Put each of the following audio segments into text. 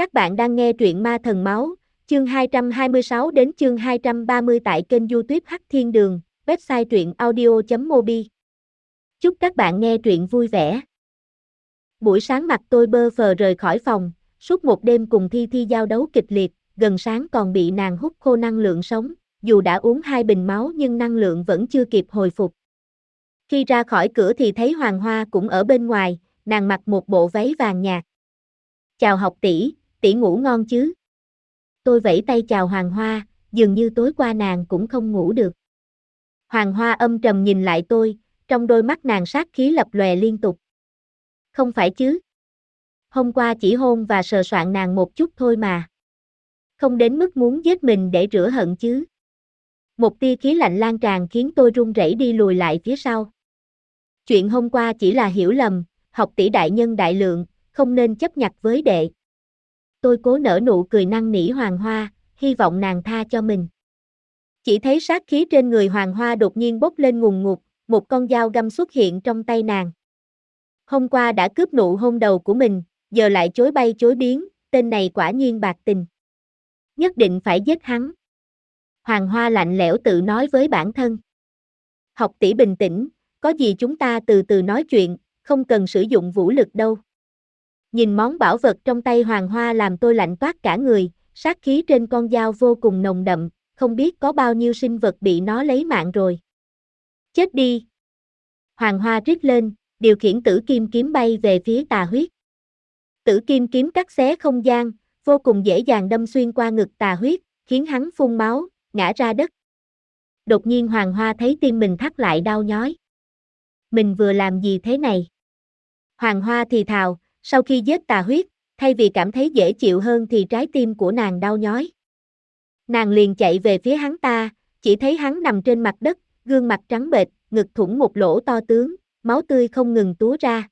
Các bạn đang nghe truyện Ma Thần Máu, chương 226 đến chương 230 tại kênh youtube Hắc Thiên Đường, website truyện audio.mobi. Chúc các bạn nghe truyện vui vẻ. Buổi sáng mặt tôi bơ phờ rời khỏi phòng, suốt một đêm cùng Thi Thi giao đấu kịch liệt, gần sáng còn bị nàng hút khô năng lượng sống, dù đã uống hai bình máu nhưng năng lượng vẫn chưa kịp hồi phục. Khi ra khỏi cửa thì thấy Hoàng Hoa cũng ở bên ngoài, nàng mặc một bộ váy vàng nhạt. Chào học tỷ, tỷ ngủ ngon chứ? Tôi vẫy tay chào Hoàng Hoa, dường như tối qua nàng cũng không ngủ được. Hoàng Hoa âm trầm nhìn lại tôi, trong đôi mắt nàng sát khí lập lòe liên tục. Không phải chứ? Hôm qua chỉ hôn và sờ soạn nàng một chút thôi mà. Không đến mức muốn giết mình để rửa hận chứ. Một tia khí lạnh lan tràn khiến tôi run rẩy đi lùi lại phía sau. Chuyện hôm qua chỉ là hiểu lầm, học tỷ đại nhân đại lượng, không nên chấp nhặt với đệ. Tôi cố nở nụ cười năng nỉ Hoàng Hoa, hy vọng nàng tha cho mình. Chỉ thấy sát khí trên người Hoàng Hoa đột nhiên bốc lên ngùng ngụt, một con dao găm xuất hiện trong tay nàng. Hôm qua đã cướp nụ hôn đầu của mình, giờ lại chối bay chối biến, tên này quả nhiên bạc tình. Nhất định phải giết hắn. Hoàng Hoa lạnh lẽo tự nói với bản thân. Học tỷ bình tĩnh, có gì chúng ta từ từ nói chuyện, không cần sử dụng vũ lực đâu. Nhìn món bảo vật trong tay Hoàng Hoa làm tôi lạnh toát cả người, sát khí trên con dao vô cùng nồng đậm, không biết có bao nhiêu sinh vật bị nó lấy mạng rồi. Chết đi! Hoàng Hoa rít lên, điều khiển tử kim kiếm bay về phía tà huyết. Tử kim kiếm cắt xé không gian, vô cùng dễ dàng đâm xuyên qua ngực tà huyết, khiến hắn phun máu, ngã ra đất. Đột nhiên Hoàng Hoa thấy tim mình thắt lại đau nhói. Mình vừa làm gì thế này? Hoàng Hoa thì thào, sau khi giết tà huyết, thay vì cảm thấy dễ chịu hơn thì trái tim của nàng đau nhói. Nàng liền chạy về phía hắn ta, chỉ thấy hắn nằm trên mặt đất, gương mặt trắng bệch, ngực thủng một lỗ to tướng, máu tươi không ngừng túa ra.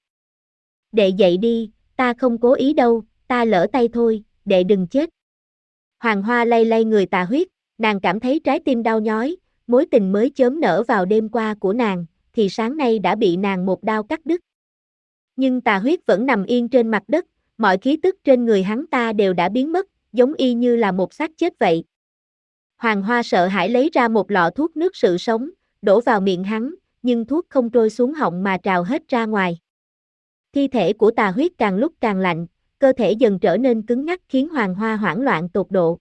Đệ dậy đi, ta không cố ý đâu, ta lỡ tay thôi, đệ đừng chết. Hoàng Hoa lay lay người tà huyết, nàng cảm thấy trái tim đau nhói, mối tình mới chớm nở vào đêm qua của nàng, thì sáng nay đã bị nàng một đao cắt đứt. Nhưng tà huyết vẫn nằm yên trên mặt đất, mọi khí tức trên người hắn ta đều đã biến mất, giống y như là một xác chết vậy. Hoàng Hoa sợ hãi lấy ra một lọ thuốc nước sự sống, đổ vào miệng hắn, nhưng thuốc không trôi xuống họng mà trào hết ra ngoài. Thi thể của tà huyết càng lúc càng lạnh, cơ thể dần trở nên cứng ngắc khiến Hoàng Hoa hoảng loạn tột độ.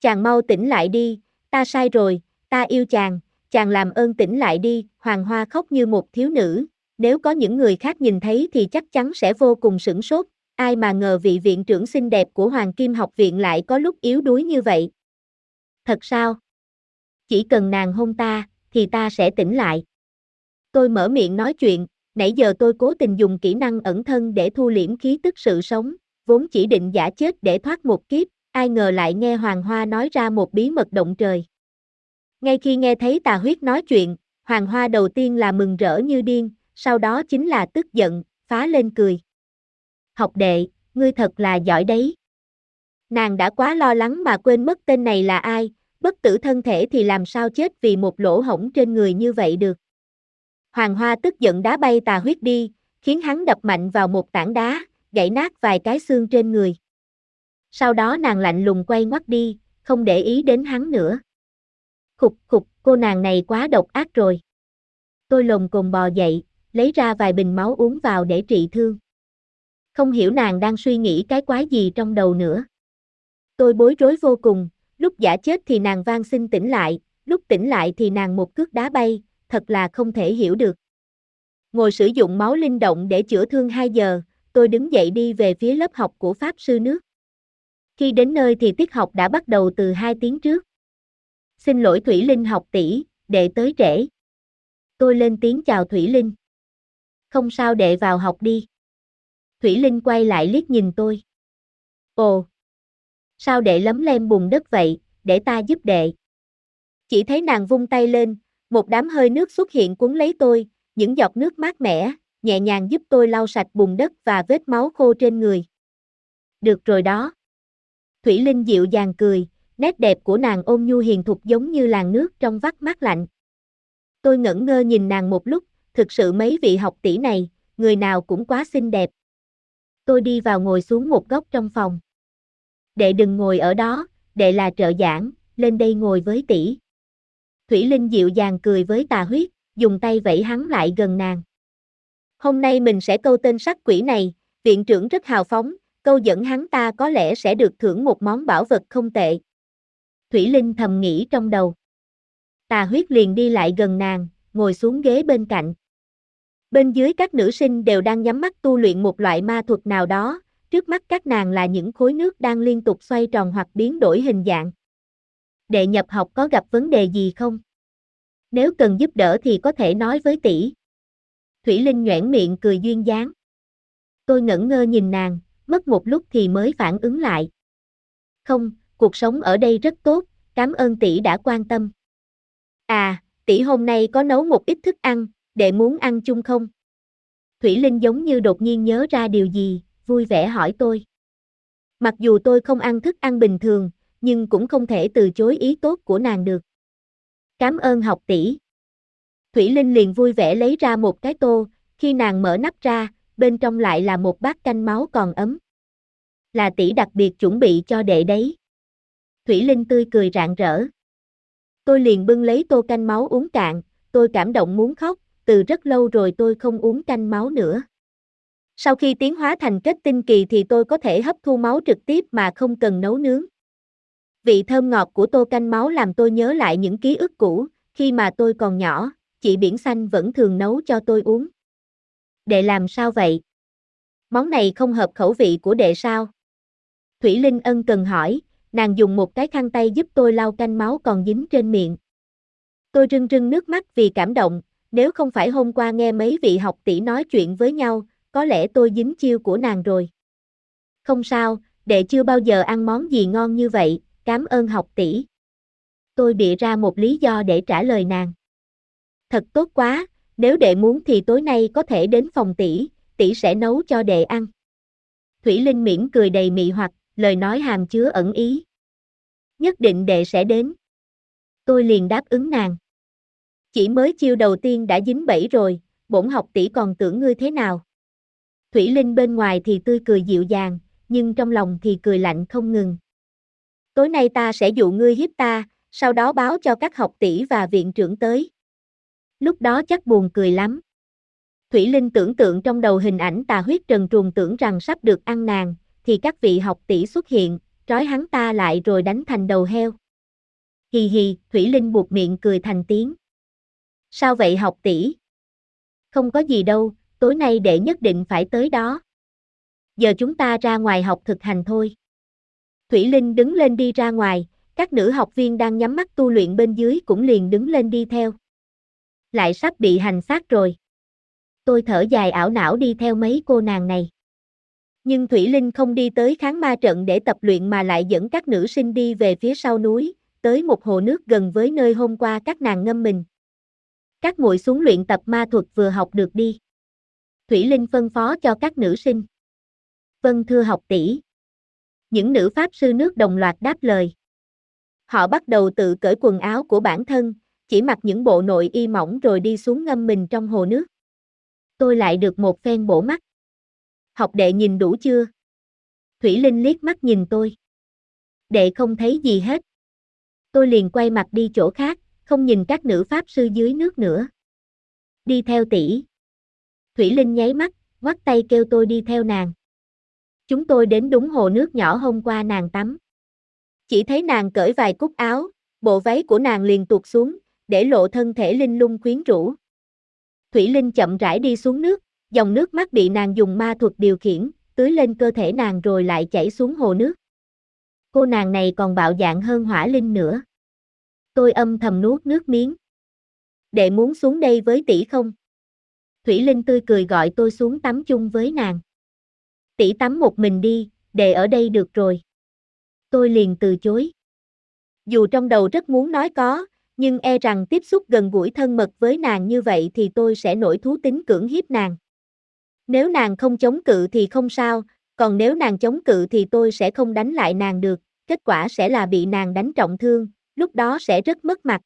Chàng mau tỉnh lại đi, ta sai rồi, ta yêu chàng, chàng làm ơn tỉnh lại đi, Hoàng Hoa khóc như một thiếu nữ, nếu có những người khác nhìn thấy thì chắc chắn sẽ vô cùng sửng sốt, ai mà ngờ vị viện trưởng xinh đẹp của Hoàng Kim học viện lại có lúc yếu đuối như vậy. Thật sao? Chỉ cần nàng hôn ta, thì ta sẽ tỉnh lại. Tôi mở miệng nói chuyện, nãy giờ tôi cố tình dùng kỹ năng ẩn thân để thu liễm khí tức sự sống, vốn chỉ định giả chết để thoát một kiếp, ai ngờ lại nghe Hoàng Hoa nói ra một bí mật động trời. Ngay khi nghe thấy tà huyết nói chuyện, Hoàng Hoa đầu tiên là mừng rỡ như điên, sau đó chính là tức giận, phá lên cười. Học đệ, ngươi thật là giỏi đấy. Nàng đã quá lo lắng mà quên mất tên này là ai, bất tử thân thể thì làm sao chết vì một lỗ hổng trên người như vậy được. Hoàng Hoa tức giận đá bay tà huyết đi, khiến hắn đập mạnh vào một tảng đá, gãy nát vài cái xương trên người. Sau đó nàng lạnh lùng quay ngoắt đi, không để ý đến hắn nữa. Khục khục, cô nàng này quá độc ác rồi. Tôi lồng cồn bò dậy, lấy ra vài bình máu uống vào để trị thương. Không hiểu nàng đang suy nghĩ cái quái gì trong đầu nữa. Tôi bối rối vô cùng, lúc giả chết thì nàng van xin tỉnh lại, lúc tỉnh lại thì nàng một cước đá bay, thật là không thể hiểu được. Ngồi sử dụng máu linh động để chữa thương 2 giờ, tôi đứng dậy đi về phía lớp học của Pháp Sư Nước. Khi đến nơi thì tiết học đã bắt đầu từ 2 tiếng trước. Xin lỗi Thủy Linh học tỷ, đệ tới trễ. Tôi lên tiếng chào Thủy Linh. Không sao đệ vào học đi. Thủy Linh quay lại liếc nhìn tôi. Ồ! Sao đệ lấm lem bùn đất vậy, để ta giúp đệ. Chỉ thấy nàng vung tay lên, một đám hơi nước xuất hiện cuốn lấy tôi, những giọt nước mát mẻ, nhẹ nhàng giúp tôi lau sạch bùn đất và vết máu khô trên người. Được rồi đó. Thủy Linh dịu dàng cười, nét đẹp của nàng ôm nhu hiền thục giống như làn nước trong vắt mát lạnh. Tôi ngẩn ngơ nhìn nàng một lúc, thực sự mấy vị học tỷ này, người nào cũng quá xinh đẹp. Tôi đi vào ngồi xuống một góc trong phòng. Đệ đừng ngồi ở đó, đệ là trợ giảng, lên đây ngồi với tỷ. Thủy Linh dịu dàng cười với tà huyết, dùng tay vẫy hắn lại gần nàng. Hôm nay mình sẽ câu tên sắc quỷ này, viện trưởng rất hào phóng, câu dẫn hắn ta có lẽ sẽ được thưởng một món bảo vật không tệ. Thủy Linh thầm nghĩ trong đầu. Tà huyết liền đi lại gần nàng, ngồi xuống ghế bên cạnh. Bên dưới các nữ sinh đều đang nhắm mắt tu luyện một loại ma thuật nào đó, trước mắt các nàng là những khối nước đang liên tục xoay tròn hoặc biến đổi hình dạng. Đệ nhập học có gặp vấn đề gì không? Nếu cần giúp đỡ thì có thể nói với tỷ. Thủy Linh nhoẻn miệng cười duyên dáng. Tôi ngẩn ngơ nhìn nàng, mất một lúc thì mới phản ứng lại. Không, cuộc sống ở đây rất tốt, cảm ơn tỷ đã quan tâm. À, tỷ hôm nay có nấu một ít thức ăn, đệ muốn ăn chung không? Thủy Linh giống như đột nhiên nhớ ra điều gì, vui vẻ hỏi tôi. Mặc dù tôi không ăn thức ăn bình thường, nhưng cũng không thể từ chối ý tốt của nàng được. Cảm ơn học tỷ. Thủy Linh liền vui vẻ lấy ra một cái tô, khi nàng mở nắp ra, bên trong lại là một bát canh máu còn ấm. Là tỷ đặc biệt chuẩn bị cho đệ đấy. Thủy Linh tươi cười rạng rỡ. Tôi liền bưng lấy tô canh máu uống cạn, tôi cảm động muốn khóc, từ rất lâu rồi tôi không uống canh máu nữa. Sau khi tiến hóa thành kết tinh kỳ thì tôi có thể hấp thu máu trực tiếp mà không cần nấu nướng. Vị thơm ngọt của tô canh máu làm tôi nhớ lại những ký ức cũ, khi mà tôi còn nhỏ, chị Biển Xanh vẫn thường nấu cho tôi uống. Đệ làm sao vậy? Món này không hợp khẩu vị của đệ sao? Thủy Linh ân cần hỏi, nàng dùng một cái khăn tay giúp tôi lau canh máu còn dính trên miệng. Tôi rưng rưng nước mắt vì cảm động, nếu không phải hôm qua nghe mấy vị học tỷ nói chuyện với nhau, có lẽ tôi dính chiêu của nàng rồi. Không sao, đệ chưa bao giờ ăn món gì ngon như vậy, cảm ơn học tỷ. Tôi bịa ra một lý do để trả lời nàng. Thật tốt quá, nếu đệ muốn thì tối nay có thể đến phòng tỷ, tỷ sẽ nấu cho đệ ăn. Thủy Linh mỉm cười đầy mị hoặc, lời nói hàm chứa ẩn ý. Nhất định đệ sẽ đến. Tôi liền đáp ứng nàng. Chỉ mới chiêu đầu tiên đã dính bẫy rồi, bổn học tỷ còn tưởng ngươi thế nào. Thủy Linh bên ngoài thì tươi cười dịu dàng, nhưng trong lòng thì cười lạnh không ngừng. Tối nay ta sẽ dụ ngươi hiếp ta, sau đó báo cho các học tỷ và viện trưởng tới. Lúc đó chắc buồn cười lắm. Thủy Linh tưởng tượng trong đầu hình ảnh tà huyết trần truồng tưởng rằng sắp được ăn nàng, thì các vị học tỷ xuất hiện, trói hắn ta lại rồi đánh thành đầu heo. Hì hì, Thủy Linh buộc miệng cười thành tiếng. Sao vậy học tỷ? Không có gì đâu, tối nay đệ nhất định phải tới đó. Giờ chúng ta ra ngoài học thực hành thôi. Thủy Linh đứng lên đi ra ngoài, các nữ học viên đang nhắm mắt tu luyện bên dưới cũng liền đứng lên đi theo. Lại sắp bị hành xác rồi. Tôi thở dài ảo não đi theo mấy cô nàng này. Nhưng Thủy Linh không đi tới kháng ma trận để tập luyện mà lại dẫn các nữ sinh đi về phía sau núi, tới một hồ nước gần với nơi hôm qua các nàng ngâm mình. Các muội xuống luyện tập ma thuật vừa học được đi. Thủy Linh phân phó cho các nữ sinh. Vâng thưa học tỷ. Những nữ pháp sư nước đồng loạt đáp lời. Họ bắt đầu tự cởi quần áo của bản thân, chỉ mặc những bộ nội y mỏng rồi đi xuống ngâm mình trong hồ nước. Tôi lại được một phen bổ mắt. Học đệ nhìn đủ chưa? Thủy Linh liếc mắt nhìn tôi. Đệ không thấy gì hết. Tôi liền quay mặt đi chỗ khác, không nhìn các nữ pháp sư dưới nước nữa. Đi theo tỷ. Thủy Linh nháy mắt, ngoắt tay kêu tôi đi theo nàng. Chúng tôi đến đúng hồ nước nhỏ hôm qua nàng tắm. Chỉ thấy nàng cởi vài cúc áo, bộ váy của nàng liền tuột xuống, để lộ thân thể linh lung quyến rũ. Thủy Linh chậm rãi đi xuống nước, dòng nước mắt bị nàng dùng ma thuật điều khiển, tưới lên cơ thể nàng rồi lại chảy xuống hồ nước. Cô nàng này còn bạo dạn hơn hỏa linh nữa. Tôi âm thầm nuốt nước miếng. Đệ muốn xuống đây với tỷ không? Thủy Linh tươi cười gọi tôi xuống tắm chung với nàng. Tỷ tắm một mình đi, đệ ở đây được rồi. Tôi liền từ chối. Dù trong đầu rất muốn nói có, nhưng e rằng tiếp xúc gần gũi thân mật với nàng như vậy thì tôi sẽ nổi thú tính cưỡng hiếp nàng. Nếu nàng không chống cự thì không sao, còn nếu nàng chống cự thì tôi sẽ không đánh lại nàng được, kết quả sẽ là bị nàng đánh trọng thương, lúc đó sẽ rất mất mặt.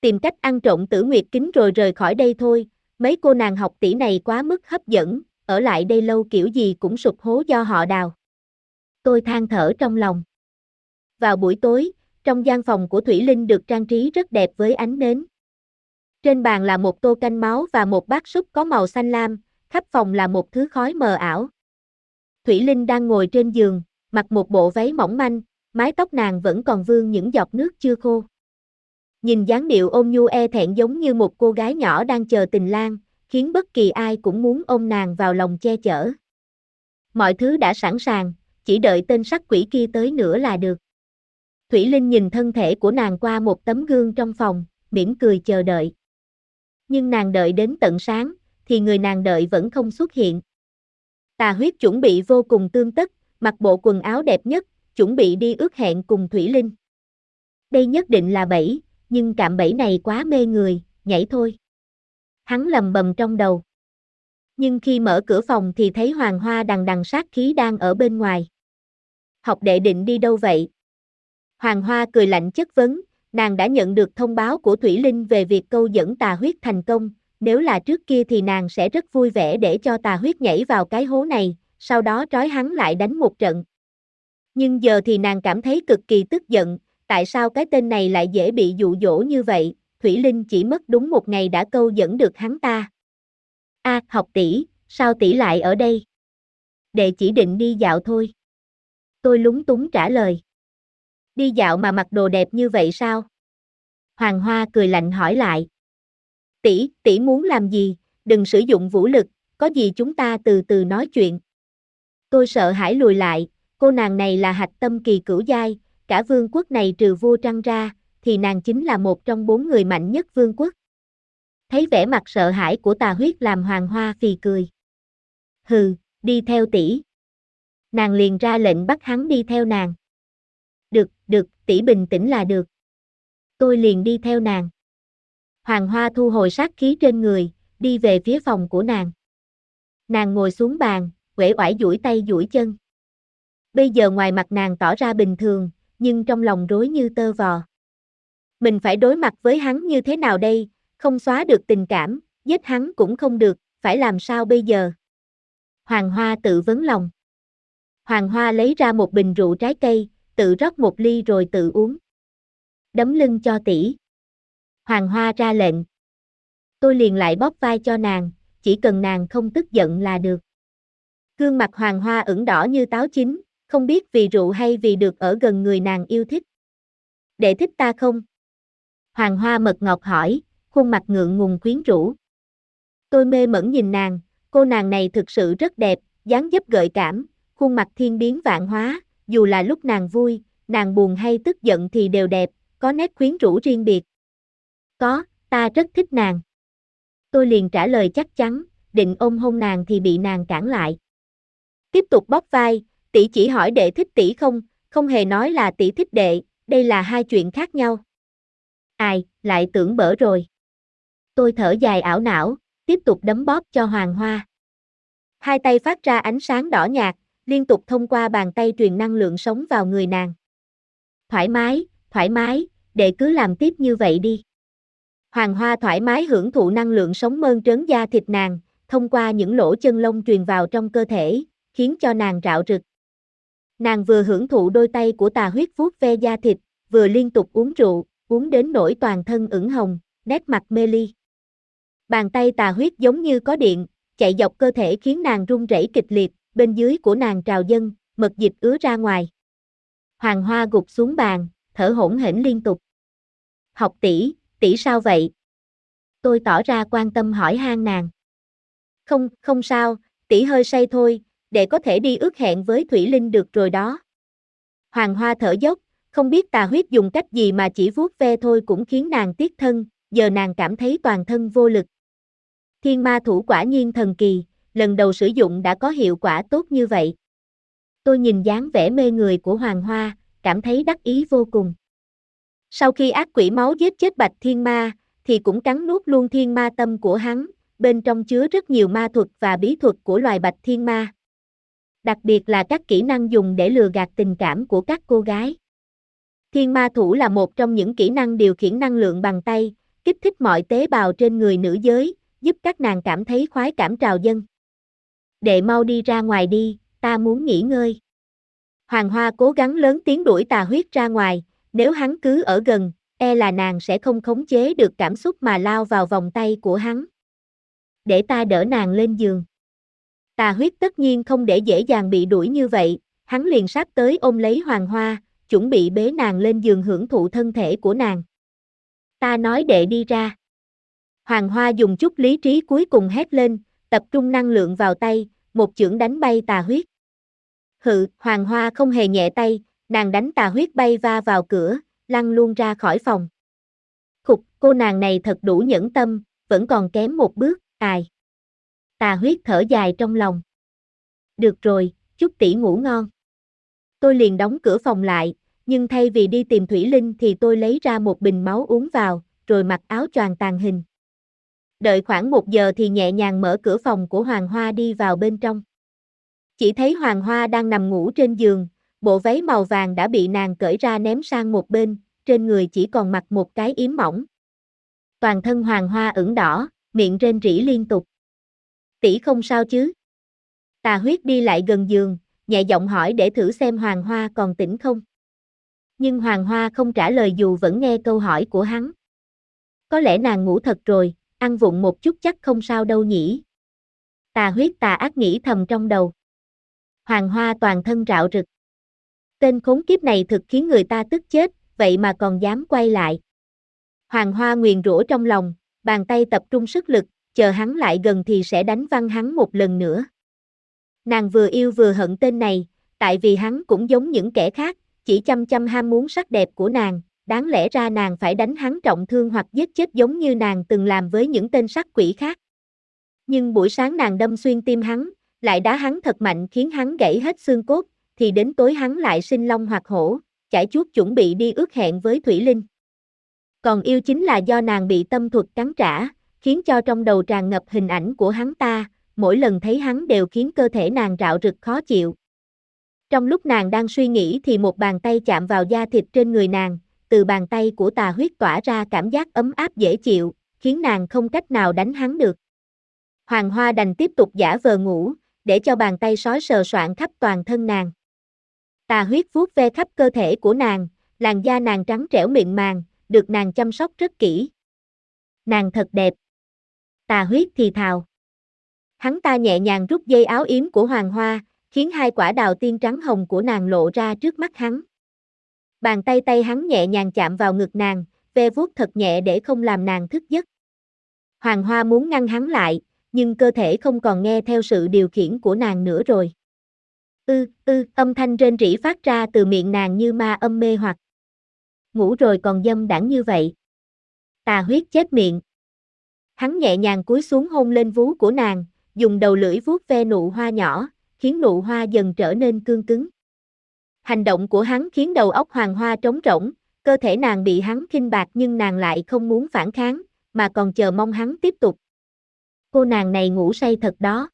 Tìm cách ăn trộm tử nguyệt kính rồi rời khỏi đây thôi, mấy cô nàng học tỷ này quá mức hấp dẫn, ở lại đây lâu kiểu gì cũng sụp hố do họ đào. Tôi than thở trong lòng. Vào buổi tối, trong gian phòng của Thủy Linh được trang trí rất đẹp với ánh nến. Trên bàn là một tô canh máu và một bát súp có màu xanh lam, khắp phòng là một thứ khói mờ ảo. Thủy Linh đang ngồi trên giường, mặc một bộ váy mỏng manh, mái tóc nàng vẫn còn vương những giọt nước chưa khô. Nhìn dáng điệu ôm nhu e thẹn giống như một cô gái nhỏ đang chờ tình lang, khiến bất kỳ ai cũng muốn ôm nàng vào lòng che chở. Mọi thứ đã sẵn sàng, chỉ đợi tên sắc quỷ kia tới nữa là được. Thủy Linh nhìn thân thể của nàng qua một tấm gương trong phòng, mỉm cười chờ đợi. Nhưng nàng đợi đến tận sáng, thì người nàng đợi vẫn không xuất hiện. Tà huyết chuẩn bị vô cùng tương tất, mặc bộ quần áo đẹp nhất, chuẩn bị đi ước hẹn cùng Thủy Linh. Đây nhất định là bẫy, nhưng cạm bẫy này quá mê người, nhảy thôi. Hắn lầm bầm trong đầu. Nhưng khi mở cửa phòng thì thấy Hoàng Hoa đằng đằng sát khí đang ở bên ngoài. Học đệ định đi đâu vậy? Hoàng Hoa cười lạnh chất vấn, nàng đã nhận được thông báo của Thủy Linh về việc câu dẫn tà huyết thành công, nếu là trước kia thì nàng sẽ rất vui vẻ để cho tà huyết nhảy vào cái hố này, sau đó trói hắn lại đánh một trận. Nhưng giờ thì nàng cảm thấy cực kỳ tức giận, tại sao cái tên này lại dễ bị dụ dỗ như vậy, Thủy Linh chỉ mất đúng một ngày đã câu dẫn được hắn ta. A, học tỷ, sao tỷ lại ở đây? Đệ chỉ định đi dạo thôi. Tôi lúng túng trả lời. Đi dạo mà mặc đồ đẹp như vậy sao? Hoàng Hoa cười lạnh hỏi lại. Tỷ, tỷ muốn làm gì? Đừng sử dụng vũ lực, có gì chúng ta từ từ nói chuyện. Tôi sợ hãi lùi lại, cô nàng này là hạch tâm kỳ cửu giai, cả vương quốc này trừ vua trăng ra, thì nàng chính là một trong bốn người mạnh nhất vương quốc. Thấy vẻ mặt sợ hãi của tà huyết làm hoàng hoa phì cười. Hừ, đi theo tỷ. Nàng liền ra lệnh bắt hắn đi theo nàng. Được, được, tỷ bình tĩnh là được. Tôi liền đi theo nàng. Hoàng Hoa thu hồi sát khí trên người, đi về phía phòng của nàng. Nàng ngồi xuống bàn, quể oải duỗi tay duỗi chân. Bây giờ ngoài mặt nàng tỏ ra bình thường, nhưng trong lòng rối như tơ vò. Mình phải đối mặt với hắn như thế nào đây, không xóa được tình cảm, giết hắn cũng không được, phải làm sao bây giờ? Hoàng Hoa tự vấn lòng. Hoàng Hoa lấy ra một bình rượu trái cây, tự rót một ly rồi tự uống. Đấm lưng cho tỷ. Hoàng Hoa ra lệnh. Tôi liền lại bóp vai cho nàng, chỉ cần nàng không tức giận là được. Gương mặt Hoàng Hoa ửng đỏ như táo chín, không biết vì rượu hay vì được ở gần người nàng yêu thích. Để thích ta không? Hoàng Hoa mật ngọt hỏi, khuôn mặt ngượng ngùng quyến rũ. Tôi mê mẩn nhìn nàng, cô nàng này thực sự rất đẹp, dáng dấp gợi cảm, khuôn mặt thiên biến vạn hóa, dù là lúc nàng vui, nàng buồn hay tức giận thì đều đẹp, có nét quyến rũ riêng biệt. Có, ta rất thích nàng. Tôi liền trả lời chắc chắn, định ôm hôn nàng thì bị nàng cản lại. Tiếp tục bóp vai, tỷ chỉ hỏi đệ thích tỷ không, không hề nói là tỷ thích đệ, đây là hai chuyện khác nhau. Ai, lại tưởng bở rồi. Tôi thở dài ảo não, tiếp tục đấm bóp cho Hoàng Hoa. Hai tay phát ra ánh sáng đỏ nhạt, liên tục thông qua bàn tay truyền năng lượng sống vào người nàng. Thoải mái, thoải mái, đệ cứ làm tiếp như vậy đi. Hoàng Hoa thoải mái hưởng thụ năng lượng sống mơn trớn da thịt nàng, thông qua những lỗ chân lông truyền vào trong cơ thể, khiến cho nàng rạo rực. Nàng vừa hưởng thụ đôi tay của tà huyết vuốt ve da thịt, vừa liên tục uống rượu, uống đến nỗi toàn thân ửng hồng, nét mặt mê ly. Bàn tay tà huyết giống như có điện, chạy dọc cơ thể khiến nàng run rẩy kịch liệt, bên dưới của nàng trào dân, mật dịch ứa ra ngoài. Hoàng Hoa gục xuống bàn, thở hổn hển liên tục. Học tỷ, tỷ sao vậy? Tôi tỏ ra quan tâm hỏi han nàng. Không, không sao, tỷ hơi say thôi, để có thể đi ước hẹn với Thủy Linh được rồi đó. Hoàng Hoa thở dốc, không biết tà huyết dùng cách gì mà chỉ vuốt ve thôi cũng khiến nàng tiếc thân, giờ nàng cảm thấy toàn thân vô lực. Thiên ma thủ quả nhiên thần kỳ, lần đầu sử dụng đã có hiệu quả tốt như vậy. Tôi nhìn dáng vẻ mê người của Hoàng Hoa, cảm thấy đắc ý vô cùng. Sau khi ác quỷ máu giết chết Bạch Thiên Ma, thì cũng cắn nuốt luôn thiên ma tâm của hắn, bên trong chứa rất nhiều ma thuật và bí thuật của loài Bạch Thiên Ma. Đặc biệt là các kỹ năng dùng để lừa gạt tình cảm của các cô gái. Thiên ma thủ là một trong những kỹ năng điều khiển năng lượng bằng tay, kích thích mọi tế bào trên người nữ giới, giúp các nàng cảm thấy khoái cảm trào dân. Đệ mau đi ra ngoài đi, ta muốn nghỉ ngơi. Hoàng Hoa cố gắng lớn tiếng đuổi tà huyết ra ngoài, nếu hắn cứ ở gần, e là nàng sẽ không khống chế được cảm xúc mà lao vào vòng tay của hắn. Để ta đỡ nàng lên giường. Tà huyết tất nhiên không để dễ dàng bị đuổi như vậy, hắn liền sát tới ôm lấy Hoàng Hoa, chuẩn bị bế nàng lên giường hưởng thụ thân thể của nàng. Ta nói đệ đi ra. Hoàng Hoa dùng chút lý trí cuối cùng hét lên, tập trung năng lượng vào tay, một chưởng đánh bay tà huyết. Hự, Hoàng Hoa không hề nhẹ tay, nàng đánh tà huyết bay va vào cửa, lăn luôn ra khỏi phòng. Khục, cô nàng này thật đủ nhẫn tâm, vẫn còn kém một bước, ai. Tà huyết thở dài trong lòng. Được rồi, chúc tỷ ngủ ngon. Tôi liền đóng cửa phòng lại, nhưng thay vì đi tìm Thủy Linh thì tôi lấy ra một bình máu uống vào, rồi mặc áo choàng tàn hình. Đợi khoảng một giờ thì nhẹ nhàng mở cửa phòng của Hoàng Hoa đi vào bên trong. Chỉ thấy Hoàng Hoa đang nằm ngủ trên giường, bộ váy màu vàng đã bị nàng cởi ra ném sang một bên, trên người chỉ còn mặc một cái yếm mỏng. Toàn thân Hoàng Hoa ửng đỏ, miệng rên rỉ liên tục. Tỷ không sao chứ? Tà huyết đi lại gần giường, nhẹ giọng hỏi để thử xem Hoàng Hoa còn tỉnh không. Nhưng Hoàng Hoa không trả lời dù vẫn nghe câu hỏi của hắn. Có lẽ nàng ngủ thật rồi, ăn vụng một chút chắc không sao đâu nhỉ. Tà huyết tà ác nghĩ thầm trong đầu. Hoàng Hoa toàn thân rạo rực. Tên khốn kiếp này thực khiến người ta tức chết, vậy mà còn dám quay lại. Hoàng Hoa nguyền rủa trong lòng, bàn tay tập trung sức lực, chờ hắn lại gần thì sẽ đánh văng hắn một lần nữa. Nàng vừa yêu vừa hận tên này, tại vì hắn cũng giống những kẻ khác, chỉ chăm chăm ham muốn sắc đẹp của nàng, đáng lẽ ra nàng phải đánh hắn trọng thương hoặc giết chết giống như nàng từng làm với những tên sắc quỷ khác. Nhưng buổi sáng nàng đâm xuyên tim hắn, lại đá hắn thật mạnh khiến hắn gãy hết xương cốt, thì đến tối hắn lại sinh long hoặc hổ, chải chuốt chuẩn bị đi ước hẹn với Thủy Linh. Còn yêu chính là do nàng bị tâm thuật cắn trả, khiến cho trong đầu tràn ngập hình ảnh của hắn ta, mỗi lần thấy hắn đều khiến cơ thể nàng rạo rực khó chịu. Trong lúc nàng đang suy nghĩ thì một bàn tay chạm vào da thịt trên người nàng, từ bàn tay của tà huyết tỏa ra cảm giác ấm áp dễ chịu, khiến nàng không cách nào đánh hắn được. Hoàng Hoa đành tiếp tục giả vờ ngủ, để cho bàn tay sói sờ soạn khắp toàn thân nàng. Tà huyết vuốt ve khắp cơ thể của nàng, làn da nàng trắng trẻo mịn màng, được nàng chăm sóc rất kỹ. Nàng thật đẹp. Tà huyết thì thào. Hắn ta nhẹ nhàng rút dây áo yếm của Hoàng Hoa, khiến hai quả đào tiên trắng hồng của nàng lộ ra trước mắt hắn. Bàn tay tay hắn nhẹ nhàng chạm vào ngực nàng, ve vuốt thật nhẹ để không làm nàng thức giấc. Hoàng Hoa muốn ngăn hắn lại, nhưng cơ thể không còn nghe theo sự điều khiển của nàng nữa rồi. Ư, ư, âm thanh rên rỉ phát ra từ miệng nàng như ma âm mê hoặc. Ngủ rồi còn dâm đảng như vậy. Tà huyết chết miệng. Hắn nhẹ nhàng cúi xuống hôn lên vú của nàng, dùng đầu lưỡi vuốt ve nụ hoa nhỏ, khiến nụ hoa dần trở nên cương cứng. Hành động của hắn khiến đầu óc hoàng hoa trống rỗng, cơ thể nàng bị hắn khinh bạc nhưng nàng lại không muốn phản kháng, mà còn chờ mong hắn tiếp tục. Cô nàng này ngủ say thật đó.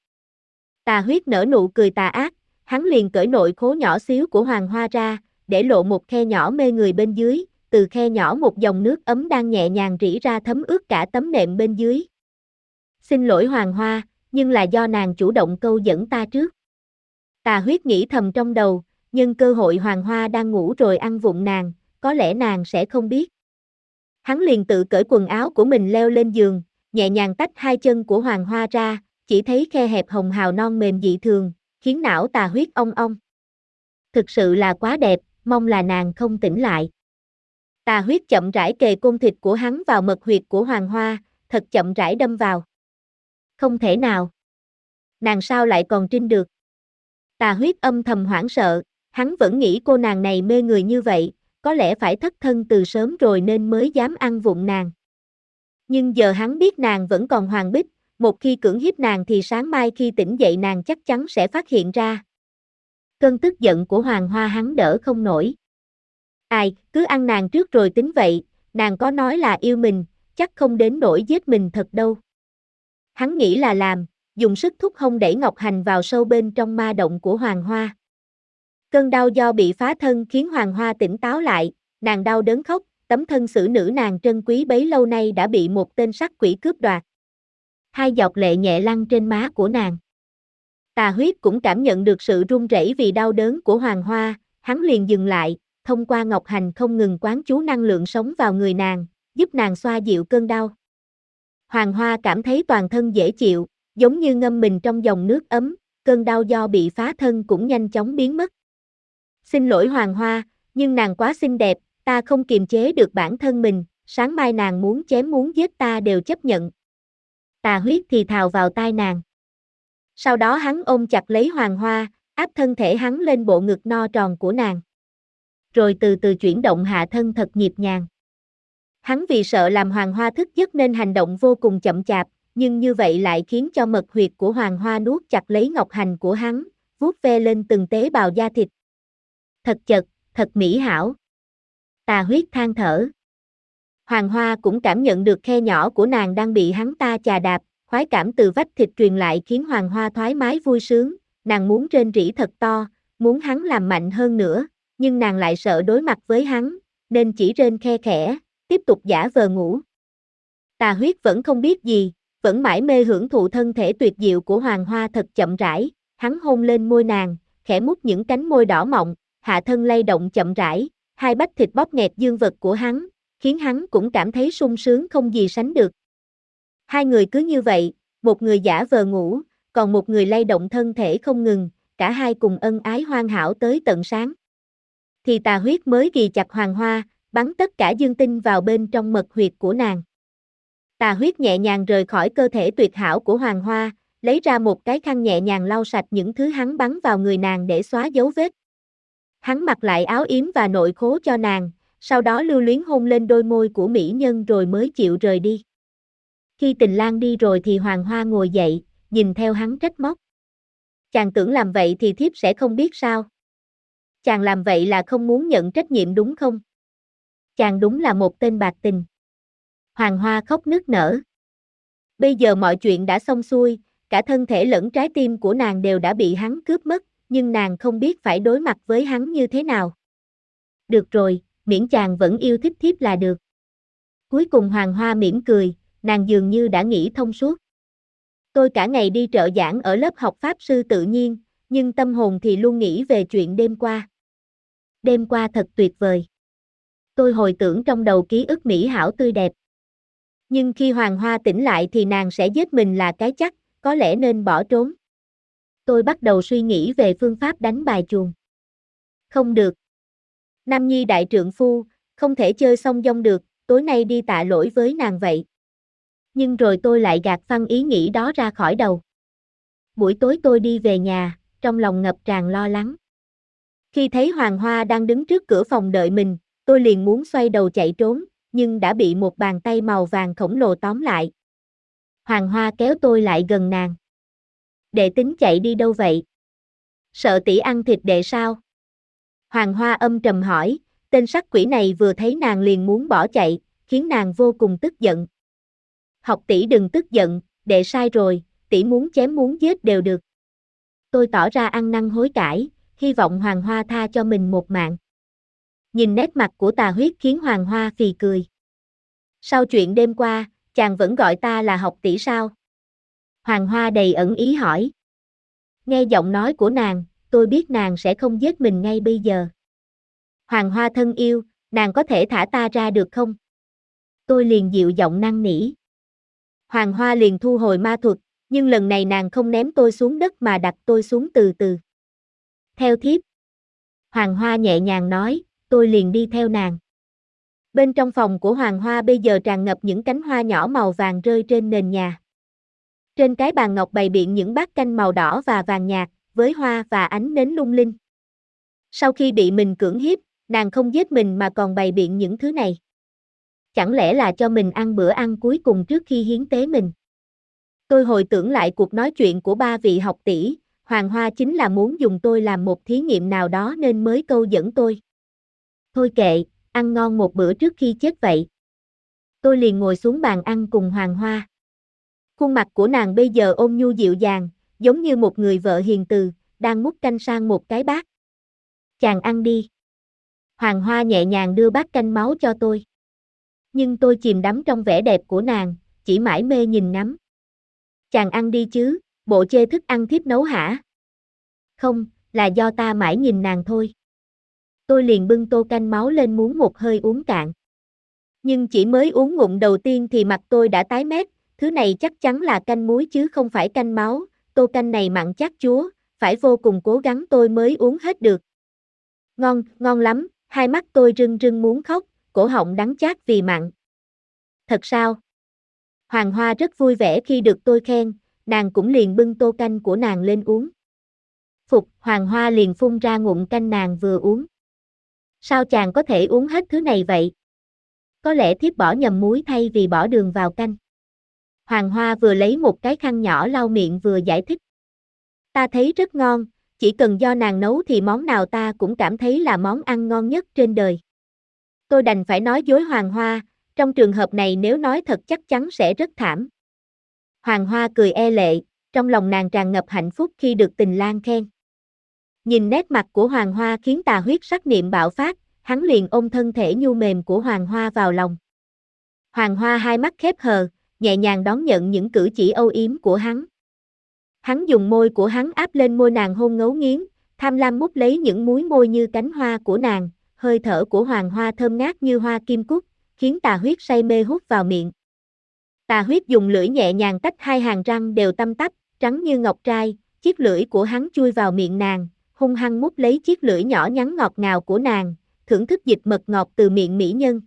Tà huyết nở nụ cười tà ác, hắn liền cởi nội khố nhỏ xíu của hoàng hoa ra, để lộ một khe nhỏ mê người bên dưới, từ khe nhỏ một dòng nước ấm đang nhẹ nhàng rỉ ra thấm ướt cả tấm nệm bên dưới. Xin lỗi hoàng hoa, nhưng là do nàng chủ động câu dẫn ta trước. Tà huyết nghĩ thầm trong đầu, nhưng cơ hội hoàng hoa đang ngủ rồi ăn vụng nàng, có lẽ nàng sẽ không biết. Hắn liền tự cởi quần áo của mình leo lên giường, nhẹ nhàng tách hai chân của hoàng hoa ra, chỉ thấy khe hẹp hồng hào non mềm dị thường, khiến não tà huyết ong ong. Thực sự là quá đẹp, mong là nàng không tỉnh lại. Tà huyết chậm rãi kề côn thịt của hắn vào mật huyệt của hoàng hoa, thật chậm rãi đâm vào. Không thể nào. Nàng sao lại còn trinh được? Tà huyết âm thầm hoảng sợ, hắn vẫn nghĩ cô nàng này mê người như vậy, có lẽ phải thất thân từ sớm rồi nên mới dám ăn vụng nàng. Nhưng giờ hắn biết nàng vẫn còn hoàng bích, một khi cưỡng hiếp nàng thì sáng mai khi tỉnh dậy nàng chắc chắn sẽ phát hiện ra. Cơn tức giận của hoàng hoa hắn đỡ không nổi. Ai, cứ ăn nàng trước rồi tính vậy, nàng có nói là yêu mình, chắc không đến nỗi giết mình thật đâu. Hắn nghĩ là làm, dùng sức thúc hông đẩy Ngọc Hành vào sâu bên trong ma động của Hoàng Hoa. Cơn đau do bị phá thân khiến Hoàng Hoa tỉnh táo lại, nàng đau đớn khóc, tấm thân xử nữ nàng trân quý bấy lâu nay đã bị một tên sát quỷ cướp đoạt. Hai giọt lệ nhẹ lăn trên má của nàng. Tà huyết cũng cảm nhận được sự run rẩy vì đau đớn của Hoàng Hoa, hắn liền dừng lại, thông qua Ngọc Hành không ngừng quán chú năng lượng sống vào người nàng, giúp nàng xoa dịu cơn đau. Hoàng Hoa cảm thấy toàn thân dễ chịu, giống như ngâm mình trong dòng nước ấm, cơn đau do bị phá thân cũng nhanh chóng biến mất. Xin lỗi Hoàng Hoa, nhưng nàng quá xinh đẹp, ta không kiềm chế được bản thân mình, sáng mai nàng muốn chém muốn giết ta đều chấp nhận. Tà huyết thì thào vào tai nàng. Sau đó hắn ôm chặt lấy Hoàng Hoa, áp thân thể hắn lên bộ ngực no tròn của nàng. Rồi từ từ chuyển động hạ thân thật nhịp nhàng. Hắn vì sợ làm Hoàng Hoa thức giấc nên hành động vô cùng chậm chạp, nhưng như vậy lại khiến cho mật huyệt của Hoàng Hoa nuốt chặt lấy ngọc hành của hắn, vuốt ve lên từng tế bào da thịt. Thật chật, thật mỹ hảo. Tà huyết than thở. Hoàng Hoa cũng cảm nhận được khe nhỏ của nàng đang bị hắn ta chà đạp, khoái cảm từ vách thịt truyền lại khiến Hoàng Hoa thoải mái vui sướng, nàng muốn rên rỉ thật to, muốn hắn làm mạnh hơn nữa, nhưng nàng lại sợ đối mặt với hắn, nên chỉ rên khe khẽ, tiếp tục giả vờ ngủ. Tà huyết vẫn không biết gì, vẫn mãi mê hưởng thụ thân thể tuyệt diệu của Hoàng Hoa thật chậm rãi, hắn hôn lên môi nàng, khẽ mút những cánh môi đỏ mọng, hạ thân lay động chậm rãi, hai bách thịt bóp nghẹt dương vật của hắn, khiến hắn cũng cảm thấy sung sướng không gì sánh được. Hai người cứ như vậy, một người giả vờ ngủ, còn một người lay động thân thể không ngừng, cả hai cùng ân ái hoàn hảo tới tận sáng. Thì tà huyết mới ghi chặt hoàng hoa, bắn tất cả dương tinh vào bên trong mật huyệt của nàng. Tà huyết nhẹ nhàng rời khỏi cơ thể tuyệt hảo của hoàng hoa, lấy ra một cái khăn nhẹ nhàng lau sạch những thứ hắn bắn vào người nàng để xóa dấu vết. Hắn mặc lại áo yếm và nội khố cho nàng, sau đó lưu luyến hôn lên đôi môi của mỹ nhân rồi mới chịu rời đi. Khi tình lang đi rồi thì hoàng hoa ngồi dậy, nhìn theo hắn trách móc. Chàng tưởng làm vậy thì thiếp sẽ không biết sao. Chàng làm vậy là không muốn nhận trách nhiệm đúng không? Chàng đúng là một tên bạc tình. Hoàng Hoa khóc nức nở. Bây giờ mọi chuyện đã xong xuôi, cả thân thể lẫn trái tim của nàng đều đã bị hắn cướp mất, nhưng nàng không biết phải đối mặt với hắn như thế nào. Được rồi, miễn chàng vẫn yêu thích thiếp là được. Cuối cùng Hoàng Hoa mỉm cười, nàng dường như đã nghĩ thông suốt. Tôi cả ngày đi trợ giảng ở lớp học Pháp sư tự nhiên, nhưng tâm hồn thì luôn nghĩ về chuyện đêm qua. Đêm qua thật tuyệt vời. Tôi hồi tưởng trong đầu ký ức mỹ hảo tươi đẹp. Nhưng khi Hoàng Hoa tỉnh lại thì nàng sẽ giết mình là cái chắc, có lẽ nên bỏ trốn. Tôi bắt đầu suy nghĩ về phương pháp đánh bài chuồng. Không được. Nam Nhi đại trượng phu, không thể chơi song dông được, tối nay đi tạ lỗi với nàng vậy. Nhưng rồi tôi lại gạt phăng ý nghĩ đó ra khỏi đầu. Buổi tối tôi đi về nhà, trong lòng ngập tràn lo lắng. Khi thấy Hoàng Hoa đang đứng trước cửa phòng đợi mình, tôi liền muốn xoay đầu chạy trốn, nhưng đã bị một bàn tay màu vàng khổng lồ tóm lại. Hoàng Hoa kéo tôi lại gần nàng. Đệ tính chạy đi đâu vậy? Sợ tỷ ăn thịt đệ sao? Hoàng Hoa âm trầm hỏi, tên sắc quỷ này vừa thấy nàng liền muốn bỏ chạy, khiến nàng vô cùng tức giận. Học tỷ đừng tức giận, đệ sai rồi, tỷ muốn chém muốn giết đều được. Tôi tỏ ra ăn năn hối cải, hy vọng Hoàng Hoa tha cho mình một mạng. Nhìn nét mặt của tà huyết khiến Hoàng Hoa phì cười. Sau chuyện đêm qua, chàng vẫn gọi ta là học tỷ sao? Hoàng Hoa đầy ẩn ý hỏi. Nghe giọng nói của nàng, tôi biết nàng sẽ không giết mình ngay bây giờ. Hoàng Hoa thân yêu, nàng có thể thả ta ra được không? Tôi liền dịu giọng năn nỉ. Hoàng Hoa liền thu hồi ma thuật, nhưng lần này nàng không ném tôi xuống đất mà đặt tôi xuống từ từ. Theo thiếp. Hoàng Hoa nhẹ nhàng nói, tôi liền đi theo nàng. Bên trong phòng của Hoàng Hoa bây giờ tràn ngập những cánh hoa nhỏ màu vàng rơi trên nền nhà. Trên cái bàn ngọc bày biện những bát canh màu đỏ và vàng nhạt, với hoa và ánh nến lung linh. Sau khi bị mình cưỡng hiếp, nàng không giết mình mà còn bày biện những thứ này. Chẳng lẽ là cho mình ăn bữa ăn cuối cùng trước khi hiến tế mình? Tôi hồi tưởng lại cuộc nói chuyện của ba vị học tỷ, Hoàng Hoa chính là muốn dùng tôi làm một thí nghiệm nào đó nên mới câu dẫn tôi. Thôi kệ, ăn ngon một bữa trước khi chết vậy. Tôi liền ngồi xuống bàn ăn cùng Hoàng Hoa. Khuôn mặt của nàng bây giờ ôm nhu dịu dàng, giống như một người vợ hiền từ, đang múc canh sang một cái bát. Chàng ăn đi. Hoàng Hoa nhẹ nhàng đưa bát canh máu cho tôi. Nhưng tôi chìm đắm trong vẻ đẹp của nàng, chỉ mãi mê nhìn ngắm. Chàng ăn đi chứ, bộ chê thức ăn thiếp nấu hả? Không, là do ta mãi nhìn nàng thôi. tôi liền bưng tô canh máu lên muốn một hơi uống cạn. Nhưng chỉ mới uống ngụm đầu tiên thì mặt tôi đã tái mét, thứ này chắc chắn là canh muối chứ không phải canh máu, tô canh này mặn chắc chúa, phải vô cùng cố gắng tôi mới uống hết được. Ngon, ngon lắm, hai mắt tôi rưng rưng muốn khóc, cổ họng đắng chát vì mặn. Thật sao? Hoàng Hoa rất vui vẻ khi được tôi khen, nàng cũng liền bưng tô canh của nàng lên uống. Phục, Hoàng Hoa liền phun ra ngụm canh nàng vừa uống. Sao chàng có thể uống hết thứ này vậy? Có lẽ thiếp bỏ nhầm muối thay vì bỏ đường vào canh. Hoàng Hoa vừa lấy một cái khăn nhỏ lau miệng vừa giải thích. Ta thấy rất ngon, chỉ cần do nàng nấu thì món nào ta cũng cảm thấy là món ăn ngon nhất trên đời. Tôi đành phải nói dối Hoàng Hoa, trong trường hợp này nếu nói thật chắc chắn sẽ rất thảm. Hoàng Hoa cười e lệ, trong lòng nàng tràn ngập hạnh phúc khi được tình lang khen. Nhìn nét mặt của Hoàng Hoa khiến tà huyết sắc niệm bạo phát, hắn liền ôm thân thể nhu mềm của Hoàng Hoa vào lòng. Hoàng Hoa hai mắt khép hờ, nhẹ nhàng đón nhận những cử chỉ âu yếm của hắn. Hắn dùng môi của hắn áp lên môi nàng hôn ngấu nghiến, tham lam mút lấy những múi môi như cánh hoa của nàng, hơi thở của hoàng hoa thơm ngát như hoa kim cúc, khiến tà huyết say mê hút vào miệng. Tà huyết dùng lưỡi nhẹ nhàng tách hai hàng răng đều tăm tắp, trắng như ngọc trai, chiếc lưỡi của hắn chui vào miệng nàng, hung hăng mút lấy chiếc lưỡi nhỏ nhắn ngọt ngào của nàng, thưởng thức dịch mật ngọt từ miệng mỹ nhân.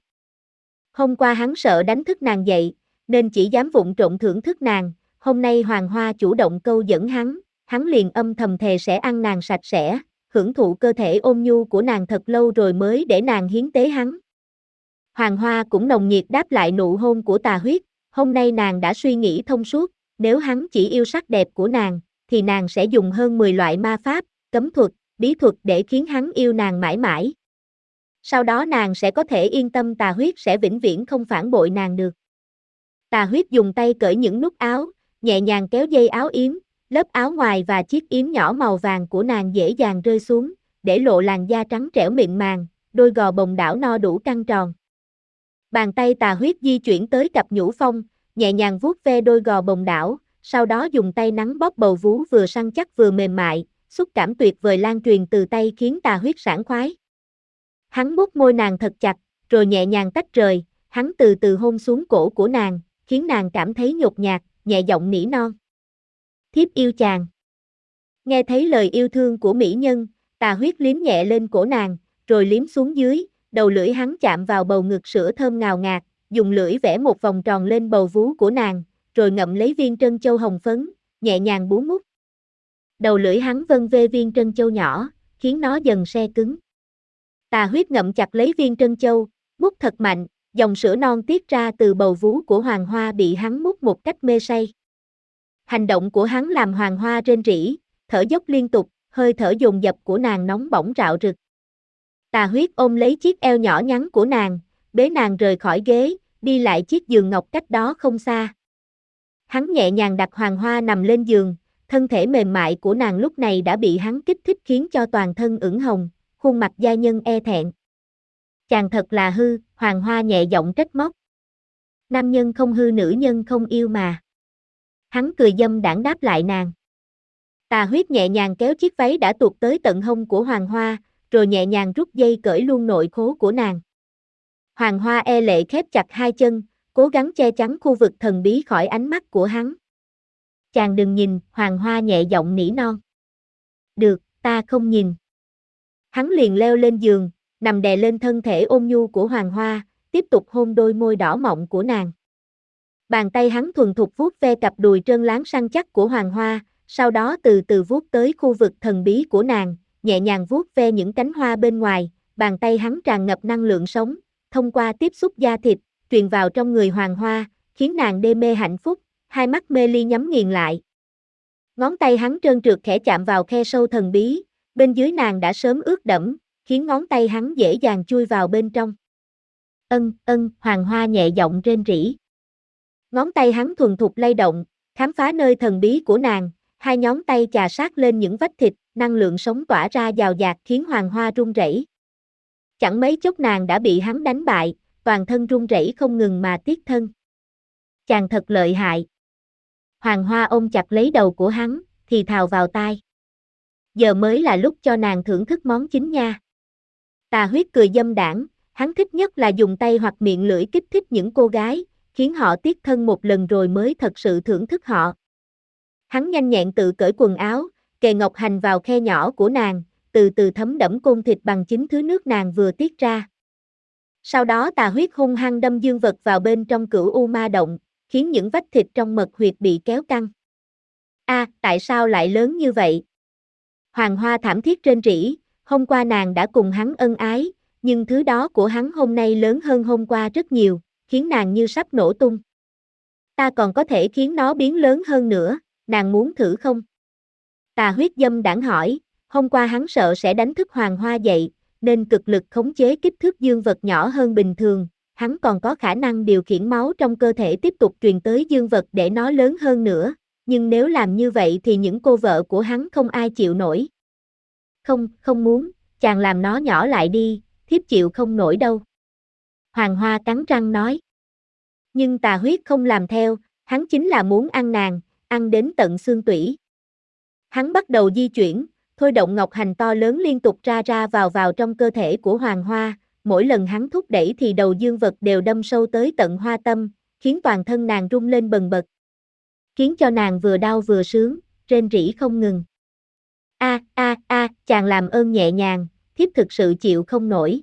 Hôm qua hắn sợ đánh thức nàng dậy, nên chỉ dám vụng trộn thưởng thức nàng, hôm nay Hoàng Hoa chủ động câu dẫn hắn, hắn liền âm thầm thề sẽ ăn nàng sạch sẽ, hưởng thụ cơ thể ôm nhu của nàng thật lâu rồi mới để nàng hiến tế hắn. Hoàng Hoa cũng nồng nhiệt đáp lại nụ hôn của tà huyết, hôm nay nàng đã suy nghĩ thông suốt, nếu hắn chỉ yêu sắc đẹp của nàng, thì nàng sẽ dùng hơn 10 loại ma pháp, cấm thuật, bí thuật để khiến hắn yêu nàng mãi mãi. Sau đó nàng sẽ có thể yên tâm tà huyết sẽ vĩnh viễn không phản bội nàng được. Tà huyết dùng tay cởi những nút áo, nhẹ nhàng kéo dây áo yếm, lớp áo ngoài và chiếc yếm nhỏ màu vàng của nàng dễ dàng rơi xuống, để lộ làn da trắng trẻo mịn màng, đôi gò bồng đảo no đủ căng tròn. Bàn tay tà huyết di chuyển tới cặp nhũ phong, nhẹ nhàng vuốt ve đôi gò bồng đảo, sau đó dùng tay nắng bóp bầu vú vừa săn chắc vừa mềm mại, xúc cảm tuyệt vời lan truyền từ tay khiến tà huyết sảng khoái. Hắn bút môi nàng thật chặt, rồi nhẹ nhàng tách rời, hắn từ từ hôn xuống cổ của nàng, khiến nàng cảm thấy nhột nhạt, nhẹ giọng nỉ non. Thiếp yêu chàng. Nghe thấy lời yêu thương của mỹ nhân, tà huyết liếm nhẹ lên cổ nàng, rồi liếm xuống dưới, đầu lưỡi hắn chạm vào bầu ngực sữa thơm ngào ngạt, dùng lưỡi vẽ một vòng tròn lên bầu vú của nàng, rồi ngậm lấy viên trân châu hồng phấn, nhẹ nhàng bú mút. Đầu lưỡi hắn vân vê viên trân châu nhỏ, khiến nó dần se cứng. Tà huyết ngậm chặt lấy viên trân châu, mút thật mạnh, dòng sữa non tiết ra từ bầu vú của Hoàng Hoa bị hắn mút một cách mê say. Hành động của hắn làm Hoàng Hoa rên rỉ, thở dốc liên tục, hơi thở dồn dập của nàng nóng bỏng rạo rực. Tà huyết ôm lấy chiếc eo nhỏ nhắn của nàng, bế nàng rời khỏi ghế, đi lại chiếc giường ngọc cách đó không xa. Hắn nhẹ nhàng đặt Hoàng Hoa nằm lên giường, thân thể mềm mại của nàng lúc này đã bị hắn kích thích khiến cho toàn thân ửng hồng, khuôn mặt gia nhân e thẹn. Chàng thật là hư, Hoàng Hoa nhẹ giọng trách móc. Nam nhân không hư nữ nhân không yêu mà. Hắn cười dâm đảng đáp lại nàng. Tà huyết nhẹ nhàng kéo chiếc váy đã tuột tới tận hông của Hoàng Hoa, rồi nhẹ nhàng rút dây cởi luôn nội khố của nàng. Hoàng Hoa e lệ khép chặt hai chân, cố gắng che chắn khu vực thần bí khỏi ánh mắt của hắn. Chàng đừng nhìn, Hoàng Hoa nhẹ giọng nỉ non. Được, ta không nhìn. Hắn liền leo lên giường, nằm đè lên thân thể ôm nhu của Hoàng Hoa, tiếp tục hôn đôi môi đỏ mọng của nàng. Bàn tay hắn thuần thục vuốt ve cặp đùi trơn láng săn chắc của Hoàng Hoa, sau đó từ từ vuốt tới khu vực thần bí của nàng, nhẹ nhàng vuốt ve những cánh hoa bên ngoài, bàn tay hắn tràn ngập năng lượng sống, thông qua tiếp xúc da thịt, truyền vào trong người Hoàng Hoa, khiến nàng đê mê hạnh phúc, hai mắt mê ly nhắm nghiền lại. Ngón tay hắn trơn trượt khẽ chạm vào khe sâu thần bí, bên dưới nàng đã sớm ướt đẫm, khiến ngón tay hắn dễ dàng chui vào bên trong. Ân, ân, hoàng hoa nhẹ giọng rên rỉ. Ngón tay hắn thuần thục lay động, khám phá nơi thần bí của nàng, hai nhóm tay chà sát lên những vách thịt, năng lượng sống tỏa ra dào dạt khiến hoàng hoa run rẩy. Chẳng mấy chốc nàng đã bị hắn đánh bại, toàn thân run rẩy không ngừng mà tiếc thân. Chàng thật lợi hại. Hoàng hoa ôm chặt lấy đầu của hắn, thì thào vào tai. Giờ mới là lúc cho nàng thưởng thức món chính nha. Tà huyết cười dâm đảng, hắn thích nhất là dùng tay hoặc miệng lưỡi kích thích những cô gái, khiến họ tiếc thân một lần rồi mới thật sự thưởng thức họ. Hắn nhanh nhẹn tự cởi quần áo, kề ngọc hành vào khe nhỏ của nàng, từ từ thấm đẫm côn thịt bằng chính thứ nước nàng vừa tiết ra. Sau đó tà huyết hung hăng đâm dương vật vào bên trong cửu u ma động, khiến những vách thịt trong mật huyệt bị kéo căng. A, tại sao lại lớn như vậy? Hoàng Hoa thảm thiết trên rỉ, hôm qua nàng đã cùng hắn ân ái, nhưng thứ đó của hắn hôm nay lớn hơn hôm qua rất nhiều, khiến nàng như sắp nổ tung. Ta còn có thể khiến nó biến lớn hơn nữa, nàng muốn thử không? Tà huyết dâm đảng hỏi, hôm qua hắn sợ sẽ đánh thức Hoàng Hoa dậy, nên cực lực khống chế kích thước dương vật nhỏ hơn bình thường, hắn còn có khả năng điều khiển máu trong cơ thể tiếp tục truyền tới dương vật để nó lớn hơn nữa, nhưng nếu làm như vậy thì những cô vợ của hắn không ai chịu nổi. Không, không muốn, chàng làm nó nhỏ lại đi, thiếp chịu không nổi đâu. Hoàng Hoa cắn răng nói. Nhưng tà huyết không làm theo, hắn chính là muốn ăn nàng, ăn đến tận xương tủy. Hắn bắt đầu di chuyển, thôi động ngọc hành to lớn liên tục ra ra vào vào trong cơ thể của Hoàng Hoa, mỗi lần hắn thúc đẩy thì đầu dương vật đều đâm sâu tới tận hoa tâm, khiến toàn thân nàng rung lên bần bật. Khiến cho nàng vừa đau vừa sướng, rên rỉ không ngừng. A a a, chàng làm ơn nhẹ nhàng, thiếp thực sự chịu không nổi.